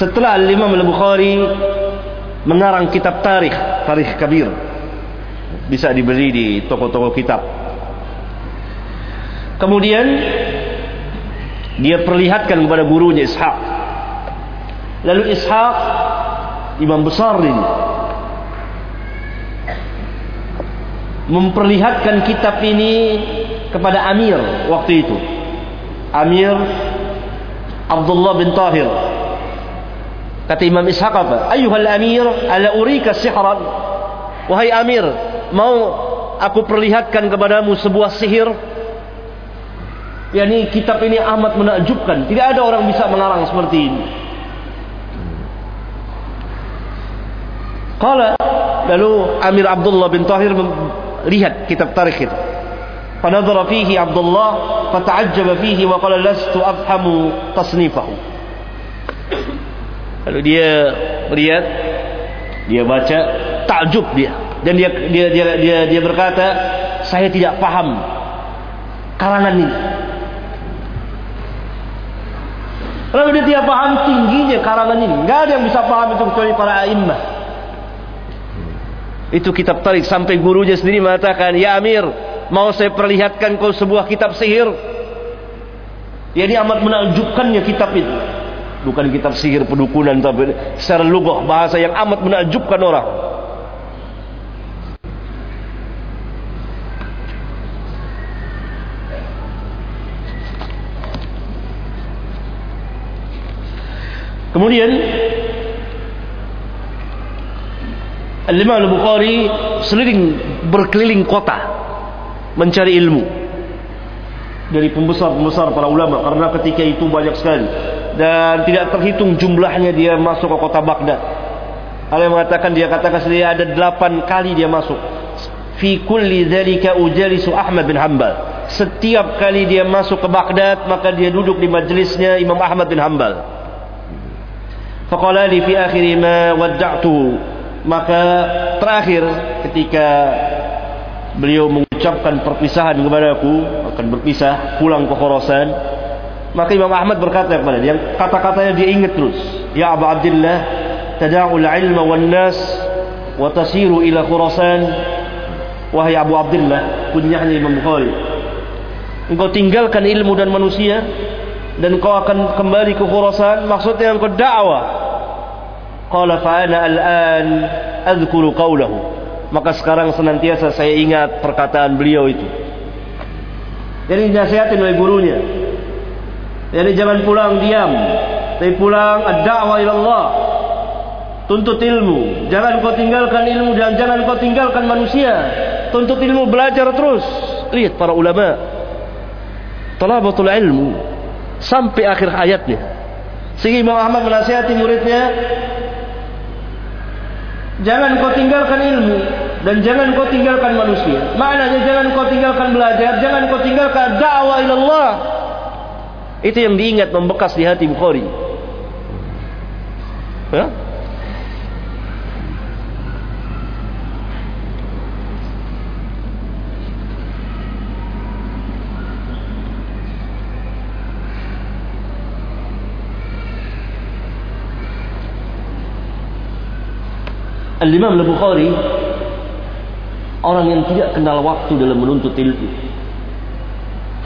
Setelah Al-Imam Al-Bukhari mengarang kitab tarikh, tarikh kabir. Bisa dibeli di toko-toko kitab. Kemudian dia perlihatkan kepada gurunya Ishaq Lalu Ishaq imam besar ini memperlihatkan kitab ini kepada Amir waktu itu. Amir Abdullah bin Tahir. Kata Imam Ishaq apa? Ayuhal Amir, ala urika sihran. Wahai Amir, mau aku perlihatkan kepadamu sebuah sihir? Yani kitab ini amat menakjubkan. Tidak ada orang bisa mengarang seperti ini. Qala lalu Amir Abdullah bin Tahir lihat kitab tarikh itu. Fanadhara fihi Abdullah fata'ajjaba fihi wa qala lastu afhamu tasnifahu. Lalu dia melihat dia baca takjub dia dan dia dia dia dia, dia berkata saya tidak paham karangan ini. Lalu dia tidak paham tingginya karangan ini. Enggak ada yang bisa paham itu kecuali para a'immah. Itu kitab tarik sampai gurunya sendiri mengatakan, "Ya Amir, mau saya perlihatkan kau sebuah kitab sihir." Ya ini amat menakjubkannya kitab itu. Bukan kitab sihir pedukunan tapi secara lugah bahasa yang amat menakjubkan orang. Kemudian Al-Imam Al-Bukhari seliling berkeliling kota mencari ilmu dari pembesar-pembesar para ulama karena ketika itu banyak sekali dan tidak terhitung jumlahnya dia masuk ke kota Baghdad. Ada yang mengatakan dia katakan sendiri ada delapan kali dia masuk. Fi kulli dzalika ujalisu Ahmad bin Hanbal. Setiap kali dia masuk ke Baghdad maka dia duduk di majlisnya Imam Ahmad bin Hanbal. Faqala li fi akhir ma wadda'tu maka terakhir ketika beliau mengucapkan perpisahan kepada aku akan berpisah pulang ke Khurasan maka Imam Ahmad berkata kepada dia kata-katanya dia ingat terus ya Abu Abdullah tada'ul ilma wan nas wa tasiru ila Khurasan. Wahai Abu Abdullah kunyahnya Imam Bukhari engkau tinggalkan ilmu dan manusia dan engkau akan kembali ke Khurasan. Maksudnya engkau dakwah qala fa ana al-an adhkuru qawlahu maka sekarang senantiasa saya ingat perkataan beliau itu jadi dinasihatin oleh gurunya jadi jangan pulang diam. Tapi pulang ad-da'wah ila Allah. Tuntut ilmu. Jangan kau tinggalkan ilmu dan jangan kau tinggalkan manusia. Tuntut ilmu, belajar terus. Lihat para ulama. Talabatul ilmu. Sampai akhir hayatnya. Sehingga Imam Ahmad menasihati muridnya. Jangan kau tinggalkan ilmu. Dan jangan kau tinggalkan manusia. Maknanya jangan kau tinggalkan belajar. Jangan kau tinggalkan dakwah ila Allah. Itu yang diingat membekas di hati Bukhari. Ya? Al-Imam Al-Bukhari orang yang tidak kenal waktu dalam menuntut ilmu.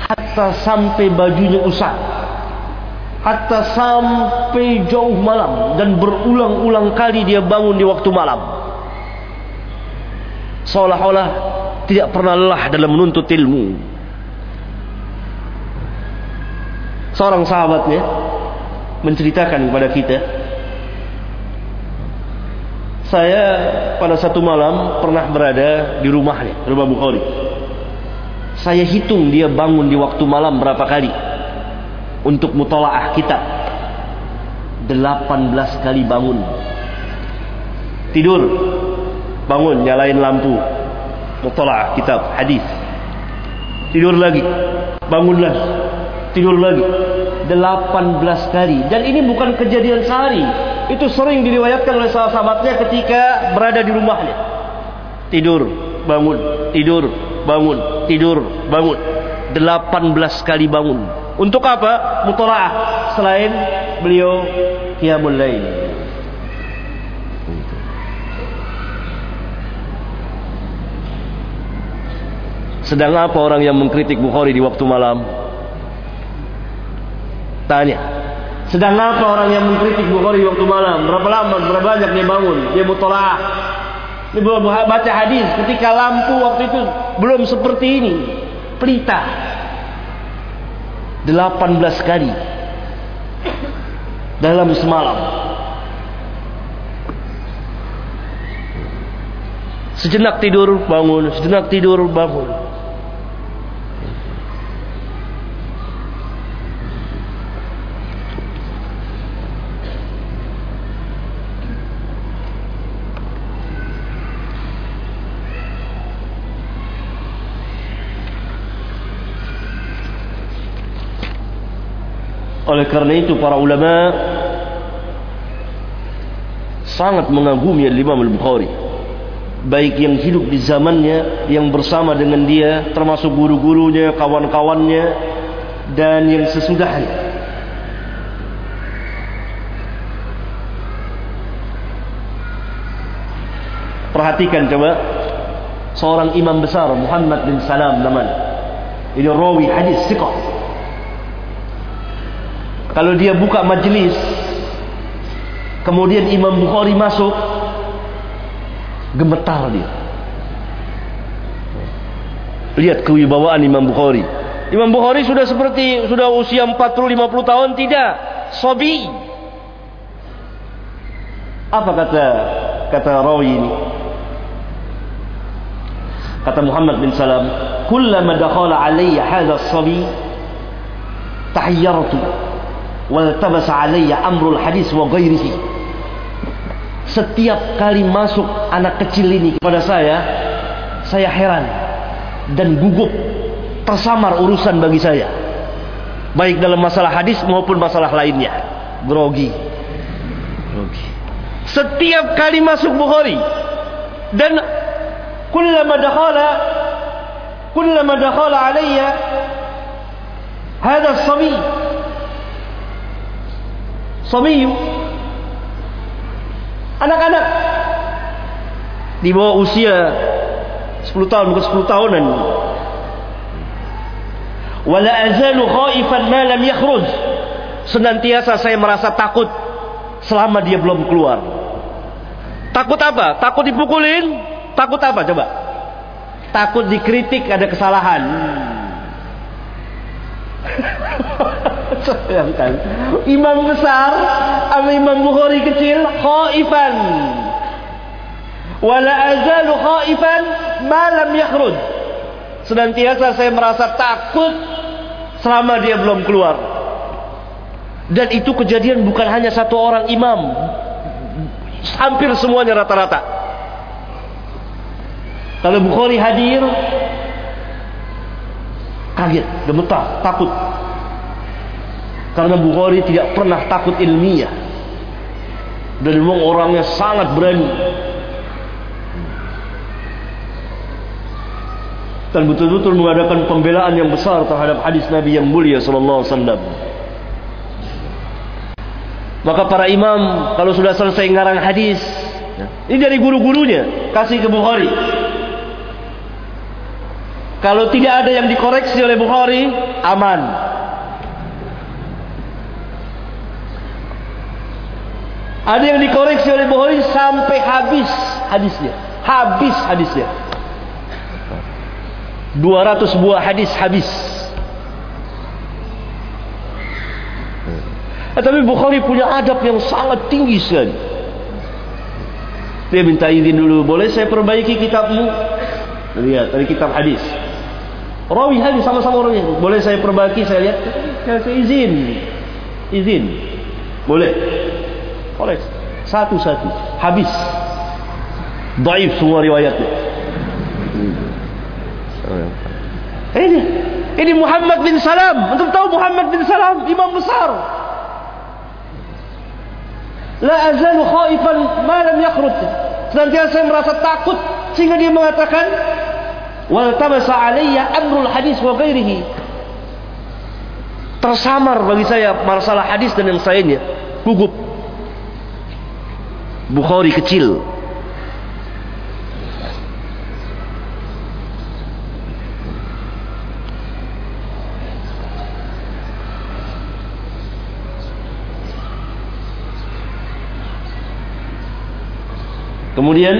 Hatta sampai bajunya usah. Hatta sampai jauh malam dan berulang-ulang kali dia bangun di waktu malam. Seolah-olah tidak pernah lelah dalam menuntut ilmu. Seorang sahabatnya menceritakan kepada kita saya pada satu malam pernah berada di rumahnya rumah Bukhari saya hitung dia bangun di waktu malam berapa kali untuk mutolaah kitab. 18 kali bangun. Tidur, bangun, nyalain lampu, mutolaah kitab, hadis. Tidur lagi, bangun lagi, tidur lagi. 18 kali. Dan ini bukan kejadian sehari. Itu sering diriwayatkan oleh sahabatnya ketika berada di rumahnya. Tidur, bangun, tidur, bangun, tidur, bangun. 18 kali bangun. Untuk apa? Mutolaah. Selain beliau qiyamul lail. Sedang apa orang yang mengkritik Bukhari di waktu malam? Tanya. Sedang apa orang yang mengkritik Bukhari waktu malam? Berapa lama, berapa banyak dia bangun? Dia mutolaah. Ini baca hadis ketika lampu waktu itu belum seperti ini. Pelita. 18 kali. Dalam semalam. Sejenak tidur bangun, sejenak tidur bangun. Oleh karena itu para ulama sangat mengagumi Imam Al-Bukhari. Baik yang hidup di zamannya, yang bersama dengan dia, termasuk guru-gurunya, kawan-kawannya, dan yang sesudahnya. Perhatikan coba seorang imam besar Muhammad bin Salam namanya. Ini rawi hadis siqah kalau dia buka majlis kemudian Imam Bukhari masuk gemetar dia. Lihat kewibawaan Imam Bukhari. Imam Bukhari sudah seperti sudah usia 40 50 tahun tidak. Sobi. Apa kata kata rawi ini? Kata Muhammad bin Salam kullama dakhala alayya hadha as-sabi tahayyartu wal alayya amrul hadis wa ghairihi. Setiap kali masuk anak kecil ini kepada saya saya heran dan gugup tersamar urusan bagi saya. Baik dalam masalah hadis maupun masalah lainnya. Grogi. Grogi. Setiap kali masuk Bukhari dan kullama dakhala kullama dakhala alayya hadha as-sabi sabi anak-anak. Di bawah usia 10 tahun ke 10 tahunan. Wala azalu khaifan ma lam yakhruj. Senantiasa saya merasa takut selama dia belum keluar. Takut apa? Takut dipukulin? Takut apa? Coba. Takut dikritik ada kesalahan Sayangkan. Imam besar sama Imam Bukhari kecil khaifan. Wala azalu khaifan ma lam yakhruj. Senantiasa saya merasa takut selama dia belum keluar. Dan itu kejadian bukan hanya satu orang imam. Hampir semuanya rata-rata. Kalau Bukhari hadir, kaget, gemetar, takut. Karena Bukhari tidak pernah takut ilmiah. Dan memang orangnya sangat berani. Dan betul-betul mengadakan pembelaan yang besar terhadap hadis Nabi yang mulia sallallahu alaihi wasallam. Maka para imam kalau sudah selesai ngarang hadis, ini dari guru-gurunya kasih ke Bukhari. Kalau tidak ada yang dikoreksi oleh Bukhari, aman. Ada yang dikoreksi oleh Bukhari sampai habis hadisnya. Habis hadisnya. 200 buah hadis habis. Tapi Bukhari punya adab yang sangat tinggi sekali. Dia minta izin dulu, boleh saya perbaiki kitabmu? Lihat, dari kitab hadis. Rawi hadis sama-sama rawi. Boleh saya perbaiki, saya lihat. Saya izin. Izin. Boleh. Koreksi. Satu-satu. Habis. Daif semua riwayatnya. Ini. Ini Muhammad bin Salam. Untuk tahu Muhammad bin Salam. Imam besar. La azalu khaifan ma lam yakhrut. Senantiasa merasa takut sehingga dia mengatakan wal tabasa alayya amrul hadis wa ghairihi. Tersamar bagi saya masalah hadis dan yang lainnya. Gugup. Bukhari kecil. Kemudian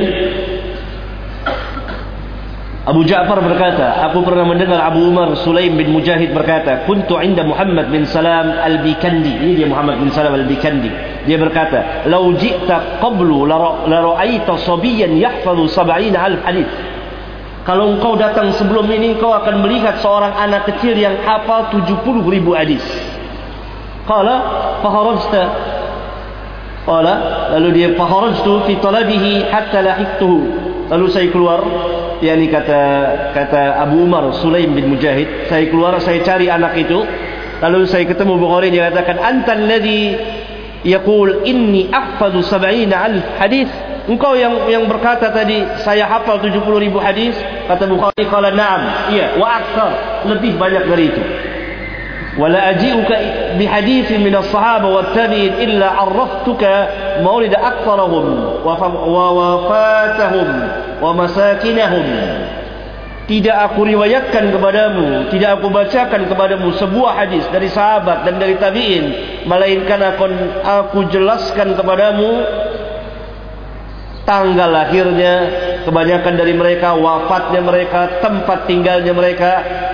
Abu Ja'far berkata, aku pernah mendengar Abu Umar Sulaim bin Mujahid berkata, "Kuntu 'inda Muhammad bin Salam Al-Bikandi." Ini dia Muhammad bin Salam Al-Bikandi. Dia berkata, "Lau ji'ta qablu la ra'aita sabiyan yahfazu 70 alf hadis." Kalau engkau datang sebelum ini engkau akan melihat seorang anak kecil yang hafal 70 ribu hadis. Qala faharajta Qala lalu dia faharajtu fi talabihi hatta lahiqtuhu. Lalu saya keluar yakni kata kata Abu Umar Sulaim bin Mujahid, saya keluar saya cari anak itu. Lalu saya ketemu Bukhari dia katakan antal ladzi يقول إني أحفظ سبعين ألف حديث engkau yang yang berkata tadi saya hafal 70 ribu hadis kata Bukhari kala na'am iya wa aksar lebih banyak dari itu wala aji'uka bi hadithin min as-sahaba wa tabi'in illa arraftuka maulida aktharahum wa wafatahum wa masakinahum tidak aku riwayatkan kepadamu tidak aku bacakan kepadamu sebuah hadis dari sahabat dan dari tabi'in melainkan aku, aku jelaskan kepadamu tanggal lahirnya kebanyakan dari mereka wafatnya mereka tempat tinggalnya mereka.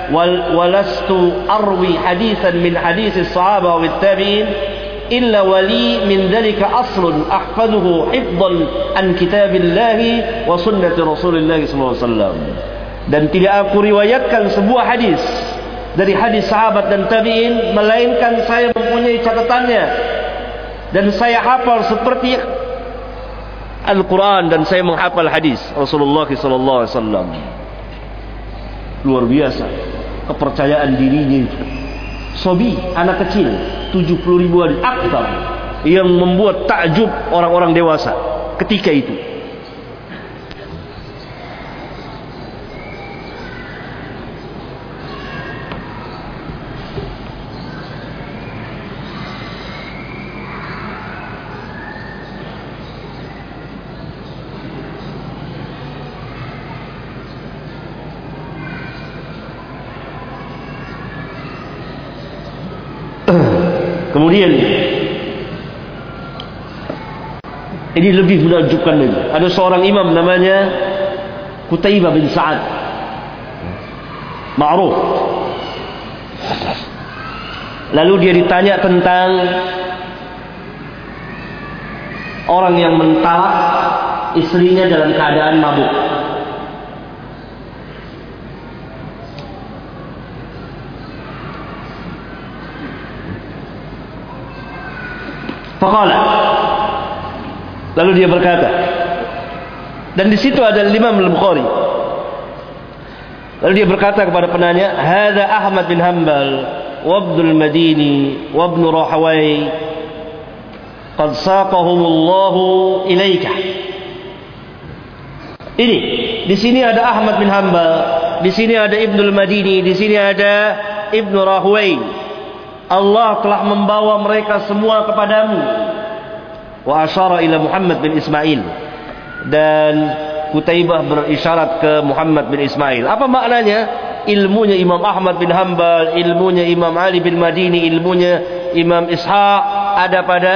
Wal walastu arwi hadisan min hadis sahaba wa tabi'in illa wali min dhalika aslun ahfazuhu hifdhan an kitabillah wa sunnati rasulillah sallallahu alaihi wasallam dan tidak aku riwayatkan sebuah hadis dari hadis sahabat dan tabi'in melainkan saya mempunyai catatannya. Dan saya hafal seperti Al-Quran dan saya menghafal hadis Rasulullah wasallam. Luar biasa. Kepercayaan dirinya. Sobi anak kecil 70 ribu hadis aktar yang membuat takjub orang-orang dewasa ketika itu Kemudian ini lebih menakjubkan lagi. Ada seorang imam namanya Kutaibah bin Sa'ad. Ma'ruf. Lalu dia ditanya tentang orang yang mentalak istrinya dalam keadaan mabuk. Faqala. Lalu dia berkata. Dan di situ ada Imam Al-Bukhari. Lalu dia berkata kepada penanya, "Hadza Ahmad bin Hanbal wa Abdul Madini wa Ibn qad saqahumullahu ilaika." Ini, di sini ada Ahmad bin Hanbal, di sini ada Ibnu Madini, di sini ada Ibnu Rahawai. Allah telah membawa mereka semua kepadamu. Wa asyara ila Muhammad bin Ismail. Dan Kutaibah berisyarat ke Muhammad bin Ismail. Apa maknanya? Ilmunya Imam Ahmad bin Hanbal, ilmunya Imam Ali bin Madini, ilmunya Imam Ishaq ada pada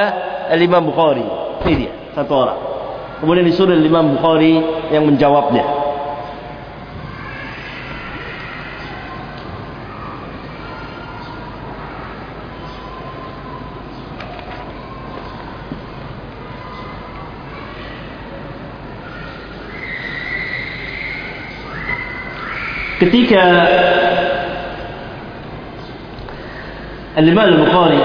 Imam Bukhari. Ini dia, satu orang. Kemudian disuruh Imam Bukhari yang menjawabnya. Ketika Al-Imam Al-Bukhari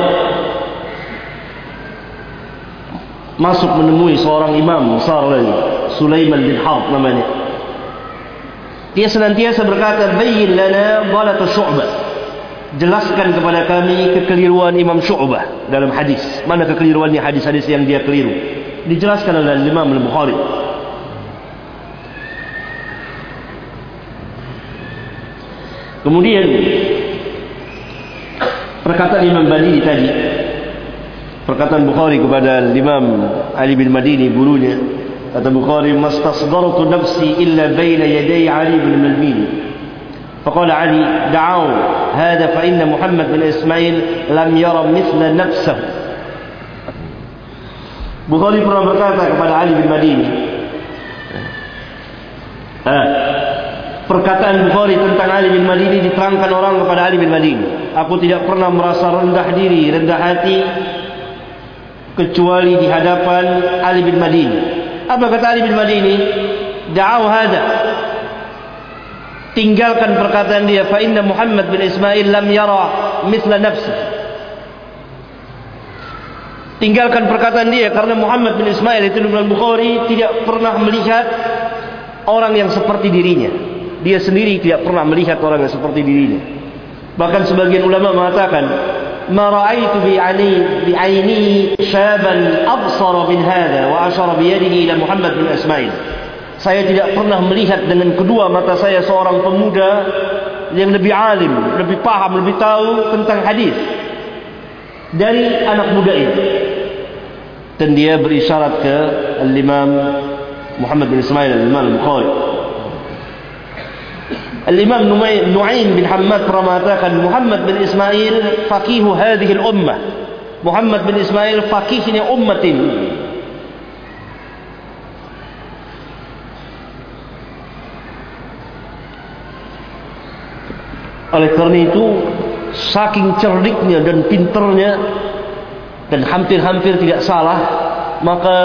masuk menemui seorang imam besar lagi Sulaiman bin Harb namanya. Dia senantiasa berkata bayyin lana dhalat syu'bah jelaskan kepada kami kekeliruan Imam Syu'bah dalam hadis. Mana kekeliruannya hadis-hadis yang dia keliru. Dijelaskan oleh Imam Al-Bukhari Kemudian perkataan Imam Badini tadi perkataan Bukhari kepada Imam Ali bin Madini gurunya kata Bukhari mastasdartu nafsi illa baina yaday Ali bin Madini فقال علي دعوا هذا فإن محمد بن إسماعيل لم يرى مثل نفسه Bukhari pernah berkata kepada Ali bin Madini ah, perkataan Bukhari tentang Ali bin Madini diterangkan orang kepada Ali bin Madini. Aku tidak pernah merasa rendah diri, rendah hati kecuali di hadapan Ali bin Madini. Apa kata Ali bin Madini? Da'au hada. Tinggalkan perkataan dia fa inna Muhammad bin Ismail lam yara mithla nafsi. Tinggalkan perkataan dia karena Muhammad bin Ismail itu dalam Bukhari tidak pernah melihat orang yang seperti dirinya. Dia sendiri tidak pernah melihat orang yang seperti dirinya. Bahkan sebagian ulama mengatakan, "Ma ra'aitu bi ani bi aini syaban absara min hadha wa ashara bi yadihi ila Muhammad bin Ismail." Saya tidak pernah melihat dengan kedua mata saya seorang pemuda yang lebih alim, lebih paham, lebih tahu tentang hadis dari anak muda ini. Dan dia berisyarat ke Al-Imam Muhammad bin Ismail Al-Imam Al-Bukhari. Al-Imam Nu'aim bin Hamad pernah mengatakan Muhammad bin Ismail faqihu hadhihi al-ummah. Muhammad bin Ismail faqihnya umat ini. Oleh kerana itu saking cerdiknya dan pinternya dan hampir-hampir tidak salah maka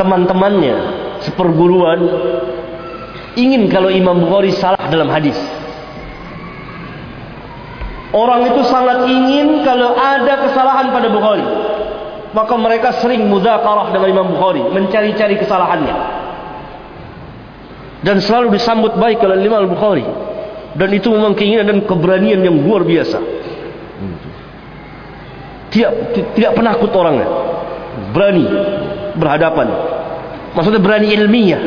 teman-temannya seperguruan ingin kalau Imam Bukhari salah dalam hadis. Orang itu sangat ingin kalau ada kesalahan pada Bukhari. Maka mereka sering muzakarah dengan Imam Bukhari. Mencari-cari kesalahannya. Dan selalu disambut baik oleh Imam Bukhari. Dan itu memang keinginan dan keberanian yang luar biasa. Tidak, tidak penakut orangnya. Berani berhadapan. Maksudnya berani ilmiah.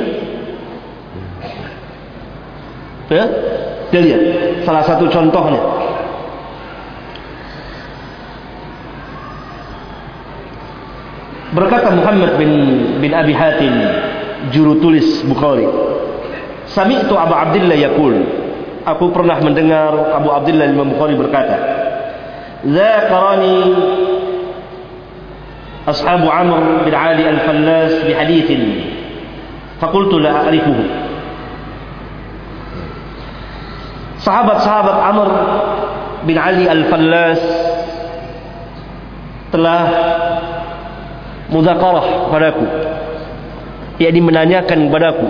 Ya? Dia lihat salah satu contohnya. Berkata Muhammad bin bin Abi Hatim juru tulis Bukhari. Sami'tu Abu Abdullah yaqul. Aku pernah mendengar Abu Abdullah Imam Bukhari berkata, "Zakarani ashabu Amr bin Ali al-Fallas bi hadithin." Fakultu la a'rifuhu. Sahabat-sahabat Amr bin Ali al-Fallas telah muzakarah padaku yakni menanyakan padaku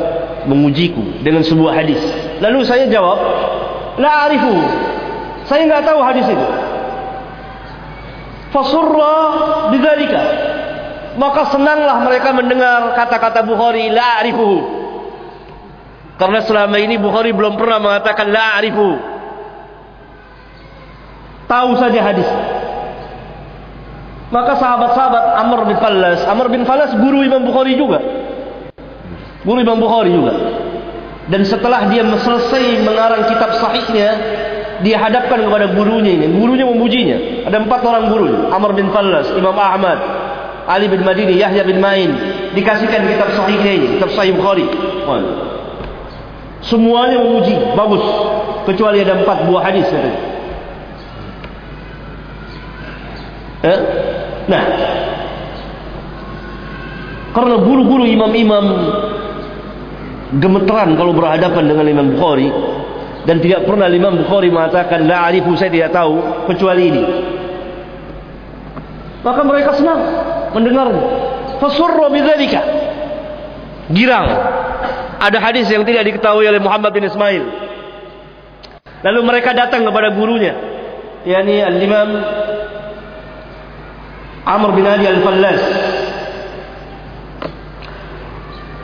mengujiku dengan sebuah hadis. Lalu saya jawab la arifu. Saya enggak tahu hadis itu. Fasurra bidzalika. Maka senanglah mereka mendengar kata-kata Bukhari la arifu karena selama ini Bukhari belum pernah mengatakan la arifu tahu saja hadis Maka sahabat-sahabat Amr bin Falas, Amr bin Falas guru Imam Bukhari juga. Guru Imam Bukhari juga. Dan setelah dia selesai mengarang kitab sahihnya, dia hadapkan kepada gurunya ini. Gurunya memujinya. Ada empat orang guru. Amr bin Falas, Imam Ahmad, Ali bin Madini, Yahya bin Ma'in. Dikasihkan kitab sahihnya ini, kitab sahih Bukhari. Semuanya memuji, bagus. Kecuali ada empat buah hadis. Eh? Nah, karena guru-guru imam-imam gemeteran kalau berhadapan dengan Imam Bukhari dan tidak pernah Imam Bukhari mengatakan la arifu saya tidak tahu kecuali ini. Maka mereka senang mendengarnya. Fasurra bidzalika. Girang. Ada hadis yang tidak diketahui oleh Muhammad bin Ismail. Lalu mereka datang kepada gurunya, yakni Al-Imam عمرو بن علي الفلاس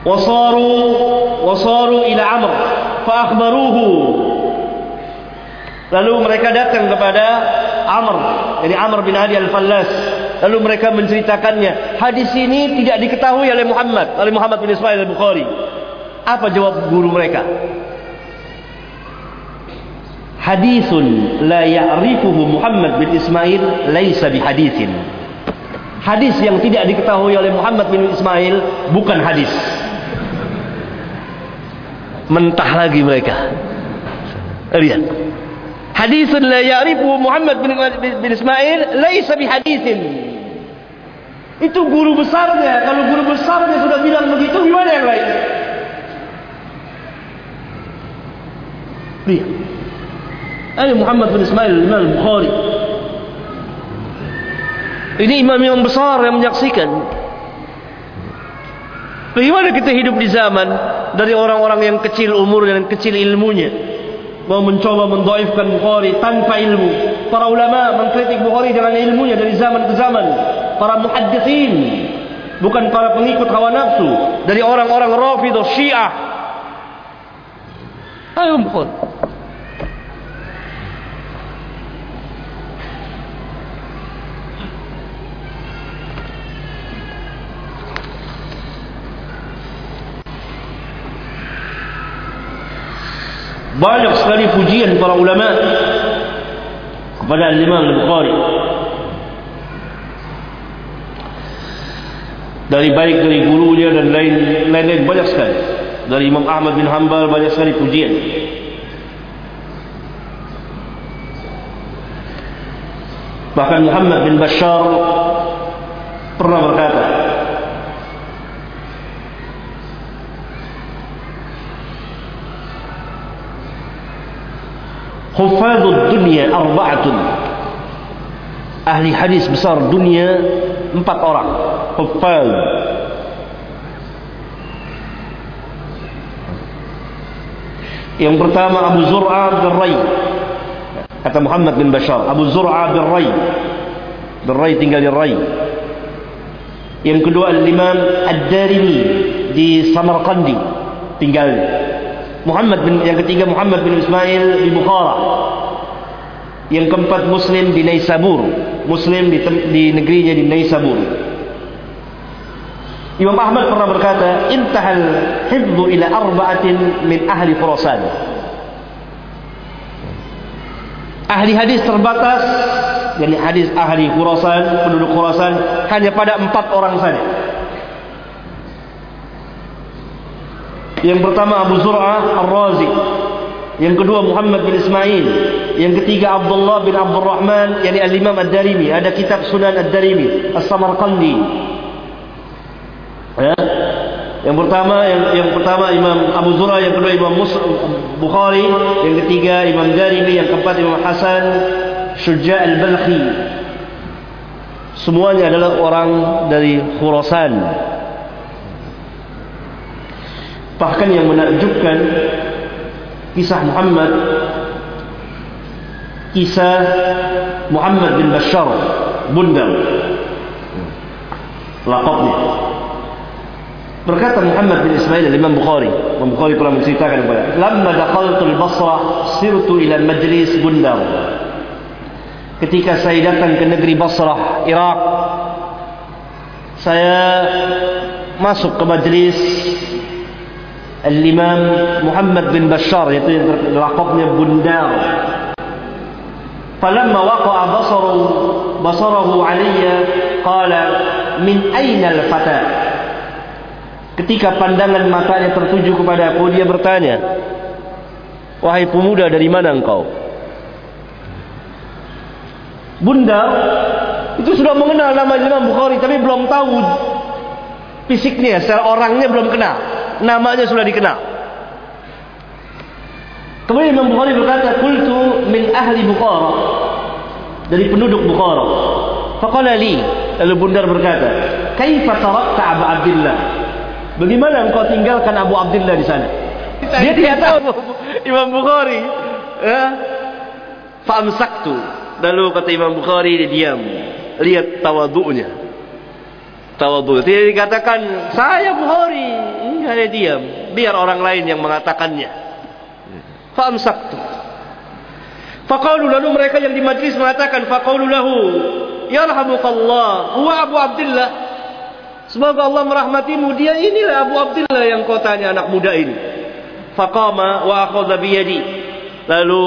وصاروا وصاروا إلى عمرو فأخبروه lalu mereka datang kepada Amr jadi Amr bin Ali Al-Fallas lalu mereka menceritakannya hadis ini tidak diketahui oleh Muhammad oleh Muhammad bin Ismail Al-Bukhari apa jawab guru mereka hadisun la ya'rifuhu Muhammad bin Ismail laisa bihadithin hadis yang tidak diketahui oleh Muhammad bin Ismail bukan hadis. Mentah lagi mereka. Lihat. Hadisun la ya'rifu Muhammad bin Ismail laisa bihaditsin. Itu guru besarnya. Kalau guru besarnya sudah bilang begitu, gimana yang lain? Lihat. Ayo Muhammad bin Ismail Imam Bukhari ini imam-imam besar yang menyaksikan. Bagaimana kita hidup di zaman dari orang-orang yang kecil umur dan kecil ilmunya mau mencoba mendoifkan Bukhari tanpa ilmu. Para ulama mengkritik Bukhari dengan ilmunya dari zaman ke zaman. Para muhaddithin bukan para pengikut hawa nafsu dari orang-orang Rafidah Syiah. Bukhari. banyak sekali pujian para ulama kepada Imam Al-Bukhari dari baik dari gurunya dan lain lain banyak sekali dari Imam Ahmad bin Hanbal banyak sekali pujian bahkan Muhammad bin Bashar pernah berkata Hufadud dunia arba'atun. Ahli hadis besar dunia empat orang. Hufad. Yang pertama Abu Zur'a bin Ray. Kata Muhammad bin Bashar, Abu Zur'a bin Ray. Bin Ray tinggal di Ray. Yang kedua Al-Imam Ad-Darimi di Samarqandi tinggal. Muhammad bin yang ketiga Muhammad bin Ismail di Bukhara. Yang keempat Muslim di Naisabur. Muslim di, di negerinya di Naisabur. Imam Ahmad pernah berkata, "Intahal hifdhu ila arba'atin min ahli Khurasan." Ahli hadis terbatas, yakni hadis ahli Khurasan, penduduk Khurasan hanya pada empat orang saja. Yang pertama Abu Zur'ah Ar-Razi. Yang kedua Muhammad bin Ismail. Yang ketiga Abdullah bin Abdul Rahman, yakni Al-Imam Ad-Darimi. Ada kitab Sunan Ad-Darimi, As-Samarqandi. Ya. Yang pertama yang yang pertama Imam Abu Zura, yang kedua Imam Muslim Bukhari, yang ketiga Imam Darimi, yang keempat Imam Hasan Syuja' al-Balkhi. Semuanya adalah orang dari Khurasan. Bahkan yang menakjubkan kisah Muhammad kisah Muhammad bin Bashar Bundar lakabnya berkata Muhammad bin Ismail Imam Bukhari Imam Bukhari pernah menceritakan kepada lamma dakhaltul Basrah sirtu ila majlis Bundar ketika saya datang ke negeri Basrah Irak saya masuk ke majlis Al-Imam Muhammad bin Bashar yaitu yang lakabnya Bundar. Falamma waqa'a basaru basarahu alayya qala min aina al-fata? Ketika pandangan matanya tertuju kepada aku dia bertanya, "Wahai pemuda dari mana engkau?" Bundar itu sudah mengenal nama Imam Bukhari tapi belum tahu fisiknya, secara orangnya belum kenal namanya sudah dikenal. Kemudian Imam Bukhari berkata, "Qultu min ahli Bukhara." Dari penduduk Bukhara. Faqala li, lalu Bundar berkata, "Kaifa tarakta Abu Abdullah?" Bagaimana engkau tinggalkan Abu Abdullah di sana? Dia tidak tahu Imam Bukhari. Ya. Famsaktu. Lalu kata Imam Bukhari dia diam. Lihat tawadu'nya. Tawadhu. Tidak dikatakan saya Bukhari. Ini hanya diam. Biar orang lain yang mengatakannya. Famsaktu. Faqalu lalu mereka yang di majlis mengatakan faqalu lahu yarhamukallah huwa Abu Abdullah semoga Allah merahmatimu. Dia inilah Abu Abdullah yang kau tanya anak muda ini. Faqama wa akhadha biyadi. Lalu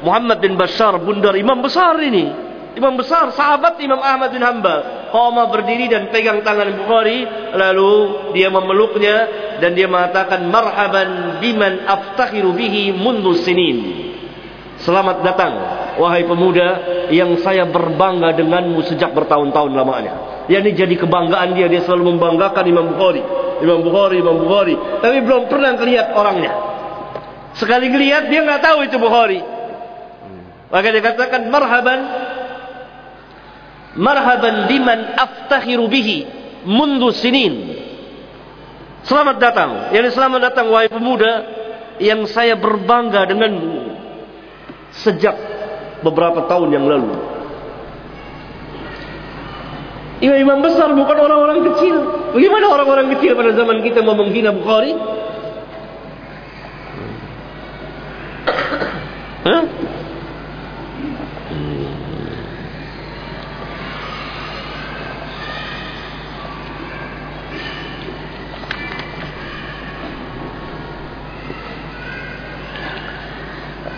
Muhammad bin Bashar bundar imam besar ini. Imam besar sahabat Imam Ahmad bin Hanbal. Qama berdiri dan pegang tangan Bukhari. Lalu dia memeluknya dan dia mengatakan marhaban biman aftakhiru bihi mundu sinin. Selamat datang wahai pemuda yang saya berbangga denganmu sejak bertahun-tahun lamanya. Ya ini jadi kebanggaan dia dia selalu membanggakan Imam Bukhari. Imam Bukhari, Imam Bukhari, tapi belum pernah lihat orangnya. Sekali lihat dia nggak tahu itu Bukhari. Maka dia katakan marhaban marhaban biman aftakhiru bihi mundu sinin. Selamat datang. Yang selamat datang wahai pemuda yang saya berbangga denganmu sejak beberapa tahun yang lalu. Imam-imam besar bukan orang-orang kecil. Bagaimana orang-orang kecil pada zaman kita mau menghina Bukhari?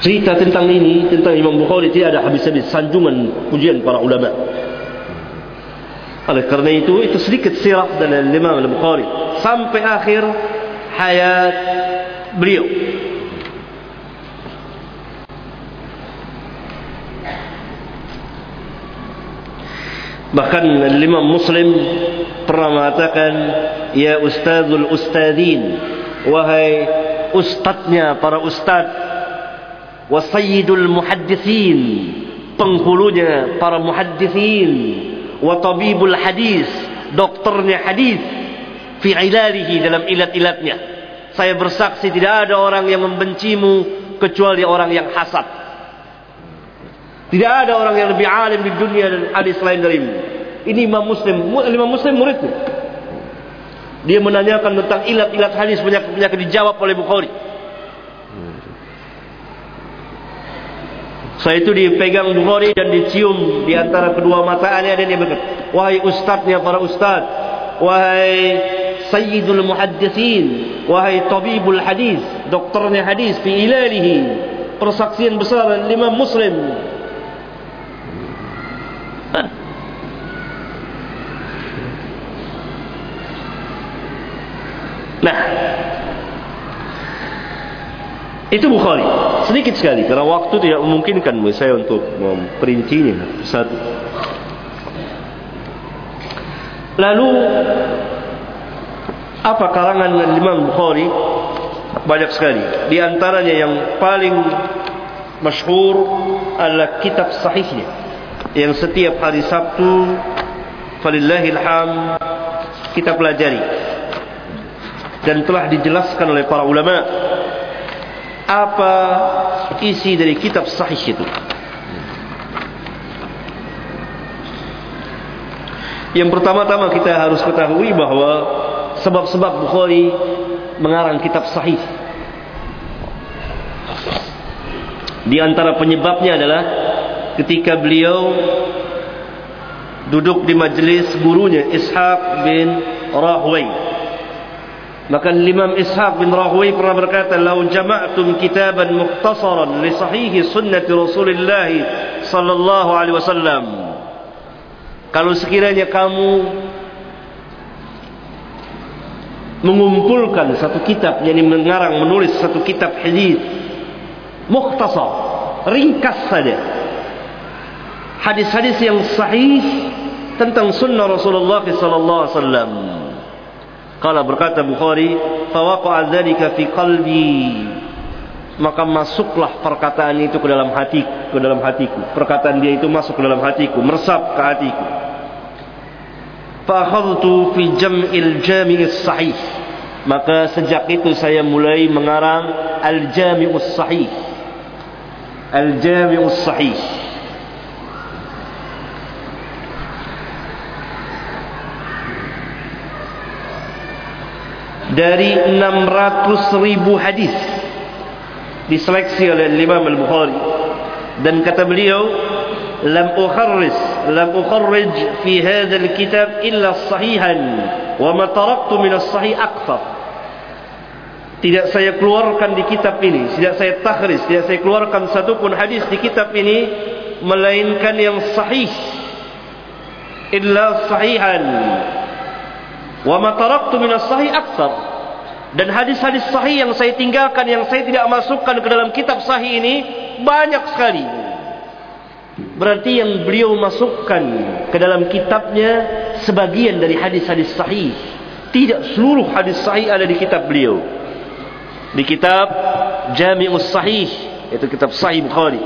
Cerita tentang ini tentang Imam Bukhari tidak ada habis-habis sanjungan pujian para ulama oleh kerana itu itu sedikit sirah dan Imam Bukhari sampai akhir hayat beliau bahkan Imam Muslim pernah mengatakan ya ustazul ustadin wahai ustadznya para ustadz wa sayyidul muhaddithin penghulunya para muhaddithin wa tabibul hadis dokternya hadis fi ilalihi dalam ilat-ilatnya saya bersaksi tidak ada orang yang membencimu kecuali orang yang hasad Tidak ada orang yang lebih alim di dunia dan hadis lain darimu. Ini Imam Muslim, Imam Muslim muridku. Dia menanyakan tentang ilat-ilat hadis penyakit-penyakit dijawab oleh Bukhari. Saya itu dipegang Bukhari dan dicium di antara kedua matanya dan dia berkata, "Wahai ustaznya para ustaz, wahai sayyidul muhadditsin, wahai tabibul hadis, dokternya hadis fi ilalihi." Persaksian besar lima Muslim. Nah, itu Bukhari. Sedikit sekali karena waktu tidak memungkinkan bagi saya untuk memperincinya satu. Lalu apa karangan Imam Bukhari? Banyak sekali. Di antaranya yang paling masyhur adalah kitab sahihnya yang setiap hari Sabtu falillahil ham kita pelajari dan telah dijelaskan oleh para ulama apa isi dari kitab sahih itu? Yang pertama-tama kita harus ketahui bahawa sebab-sebab Bukhari mengarang kitab sahih. Di antara penyebabnya adalah ketika beliau duduk di majlis gurunya Ishaq bin Rahway Maka Imam Ishaq bin Rahwi pernah berkata, "Lau jama'tum kitaban mukhtasaran li sahihi sunnati Rasulullah sallallahu alaihi wasallam." Kalau sekiranya kamu mengumpulkan satu kitab yakni mengarang menulis satu kitab hadis mukhtasar, ringkas saja. Hadis-hadis yang sahih tentang sunnah Rasulullah sallallahu alaihi wasallam. Kala berkata Bukhari, "Fawaqa'a dzalika fi qalbi." Maka masuklah perkataan itu ke dalam hati, ke dalam hatiku. Perkataan dia itu masuk ke dalam hatiku, meresap ke hatiku. Fa akhadtu fi jam'il jami'is sahih. Maka sejak itu saya mulai mengarang Al-Jami'us Sahih. Al-Jami'us Sahih. Dari 600 ribu hadis diseleksi oleh Imam Al-Bukhari. Dan kata beliau lam ukharris lam ukharrij fi hadha al-kitab illa sahihan wa ma taraktu min as-sahih akthar. Tidak saya keluarkan di kitab ini tidak saya takhris tidak saya keluarkan satu pun hadis di kitab ini melainkan yang sahih. Illa sahihan Wa ma taraktu min as-sahih aktsar. Dan hadis-hadis sahih yang saya tinggalkan yang saya tidak masukkan ke dalam kitab sahih ini banyak sekali. Berarti yang beliau masukkan ke dalam kitabnya sebagian dari hadis-hadis sahih. Tidak seluruh hadis sahih ada di kitab beliau. Di kitab Jami'us Sahih, itu kitab Sahih Bukhari.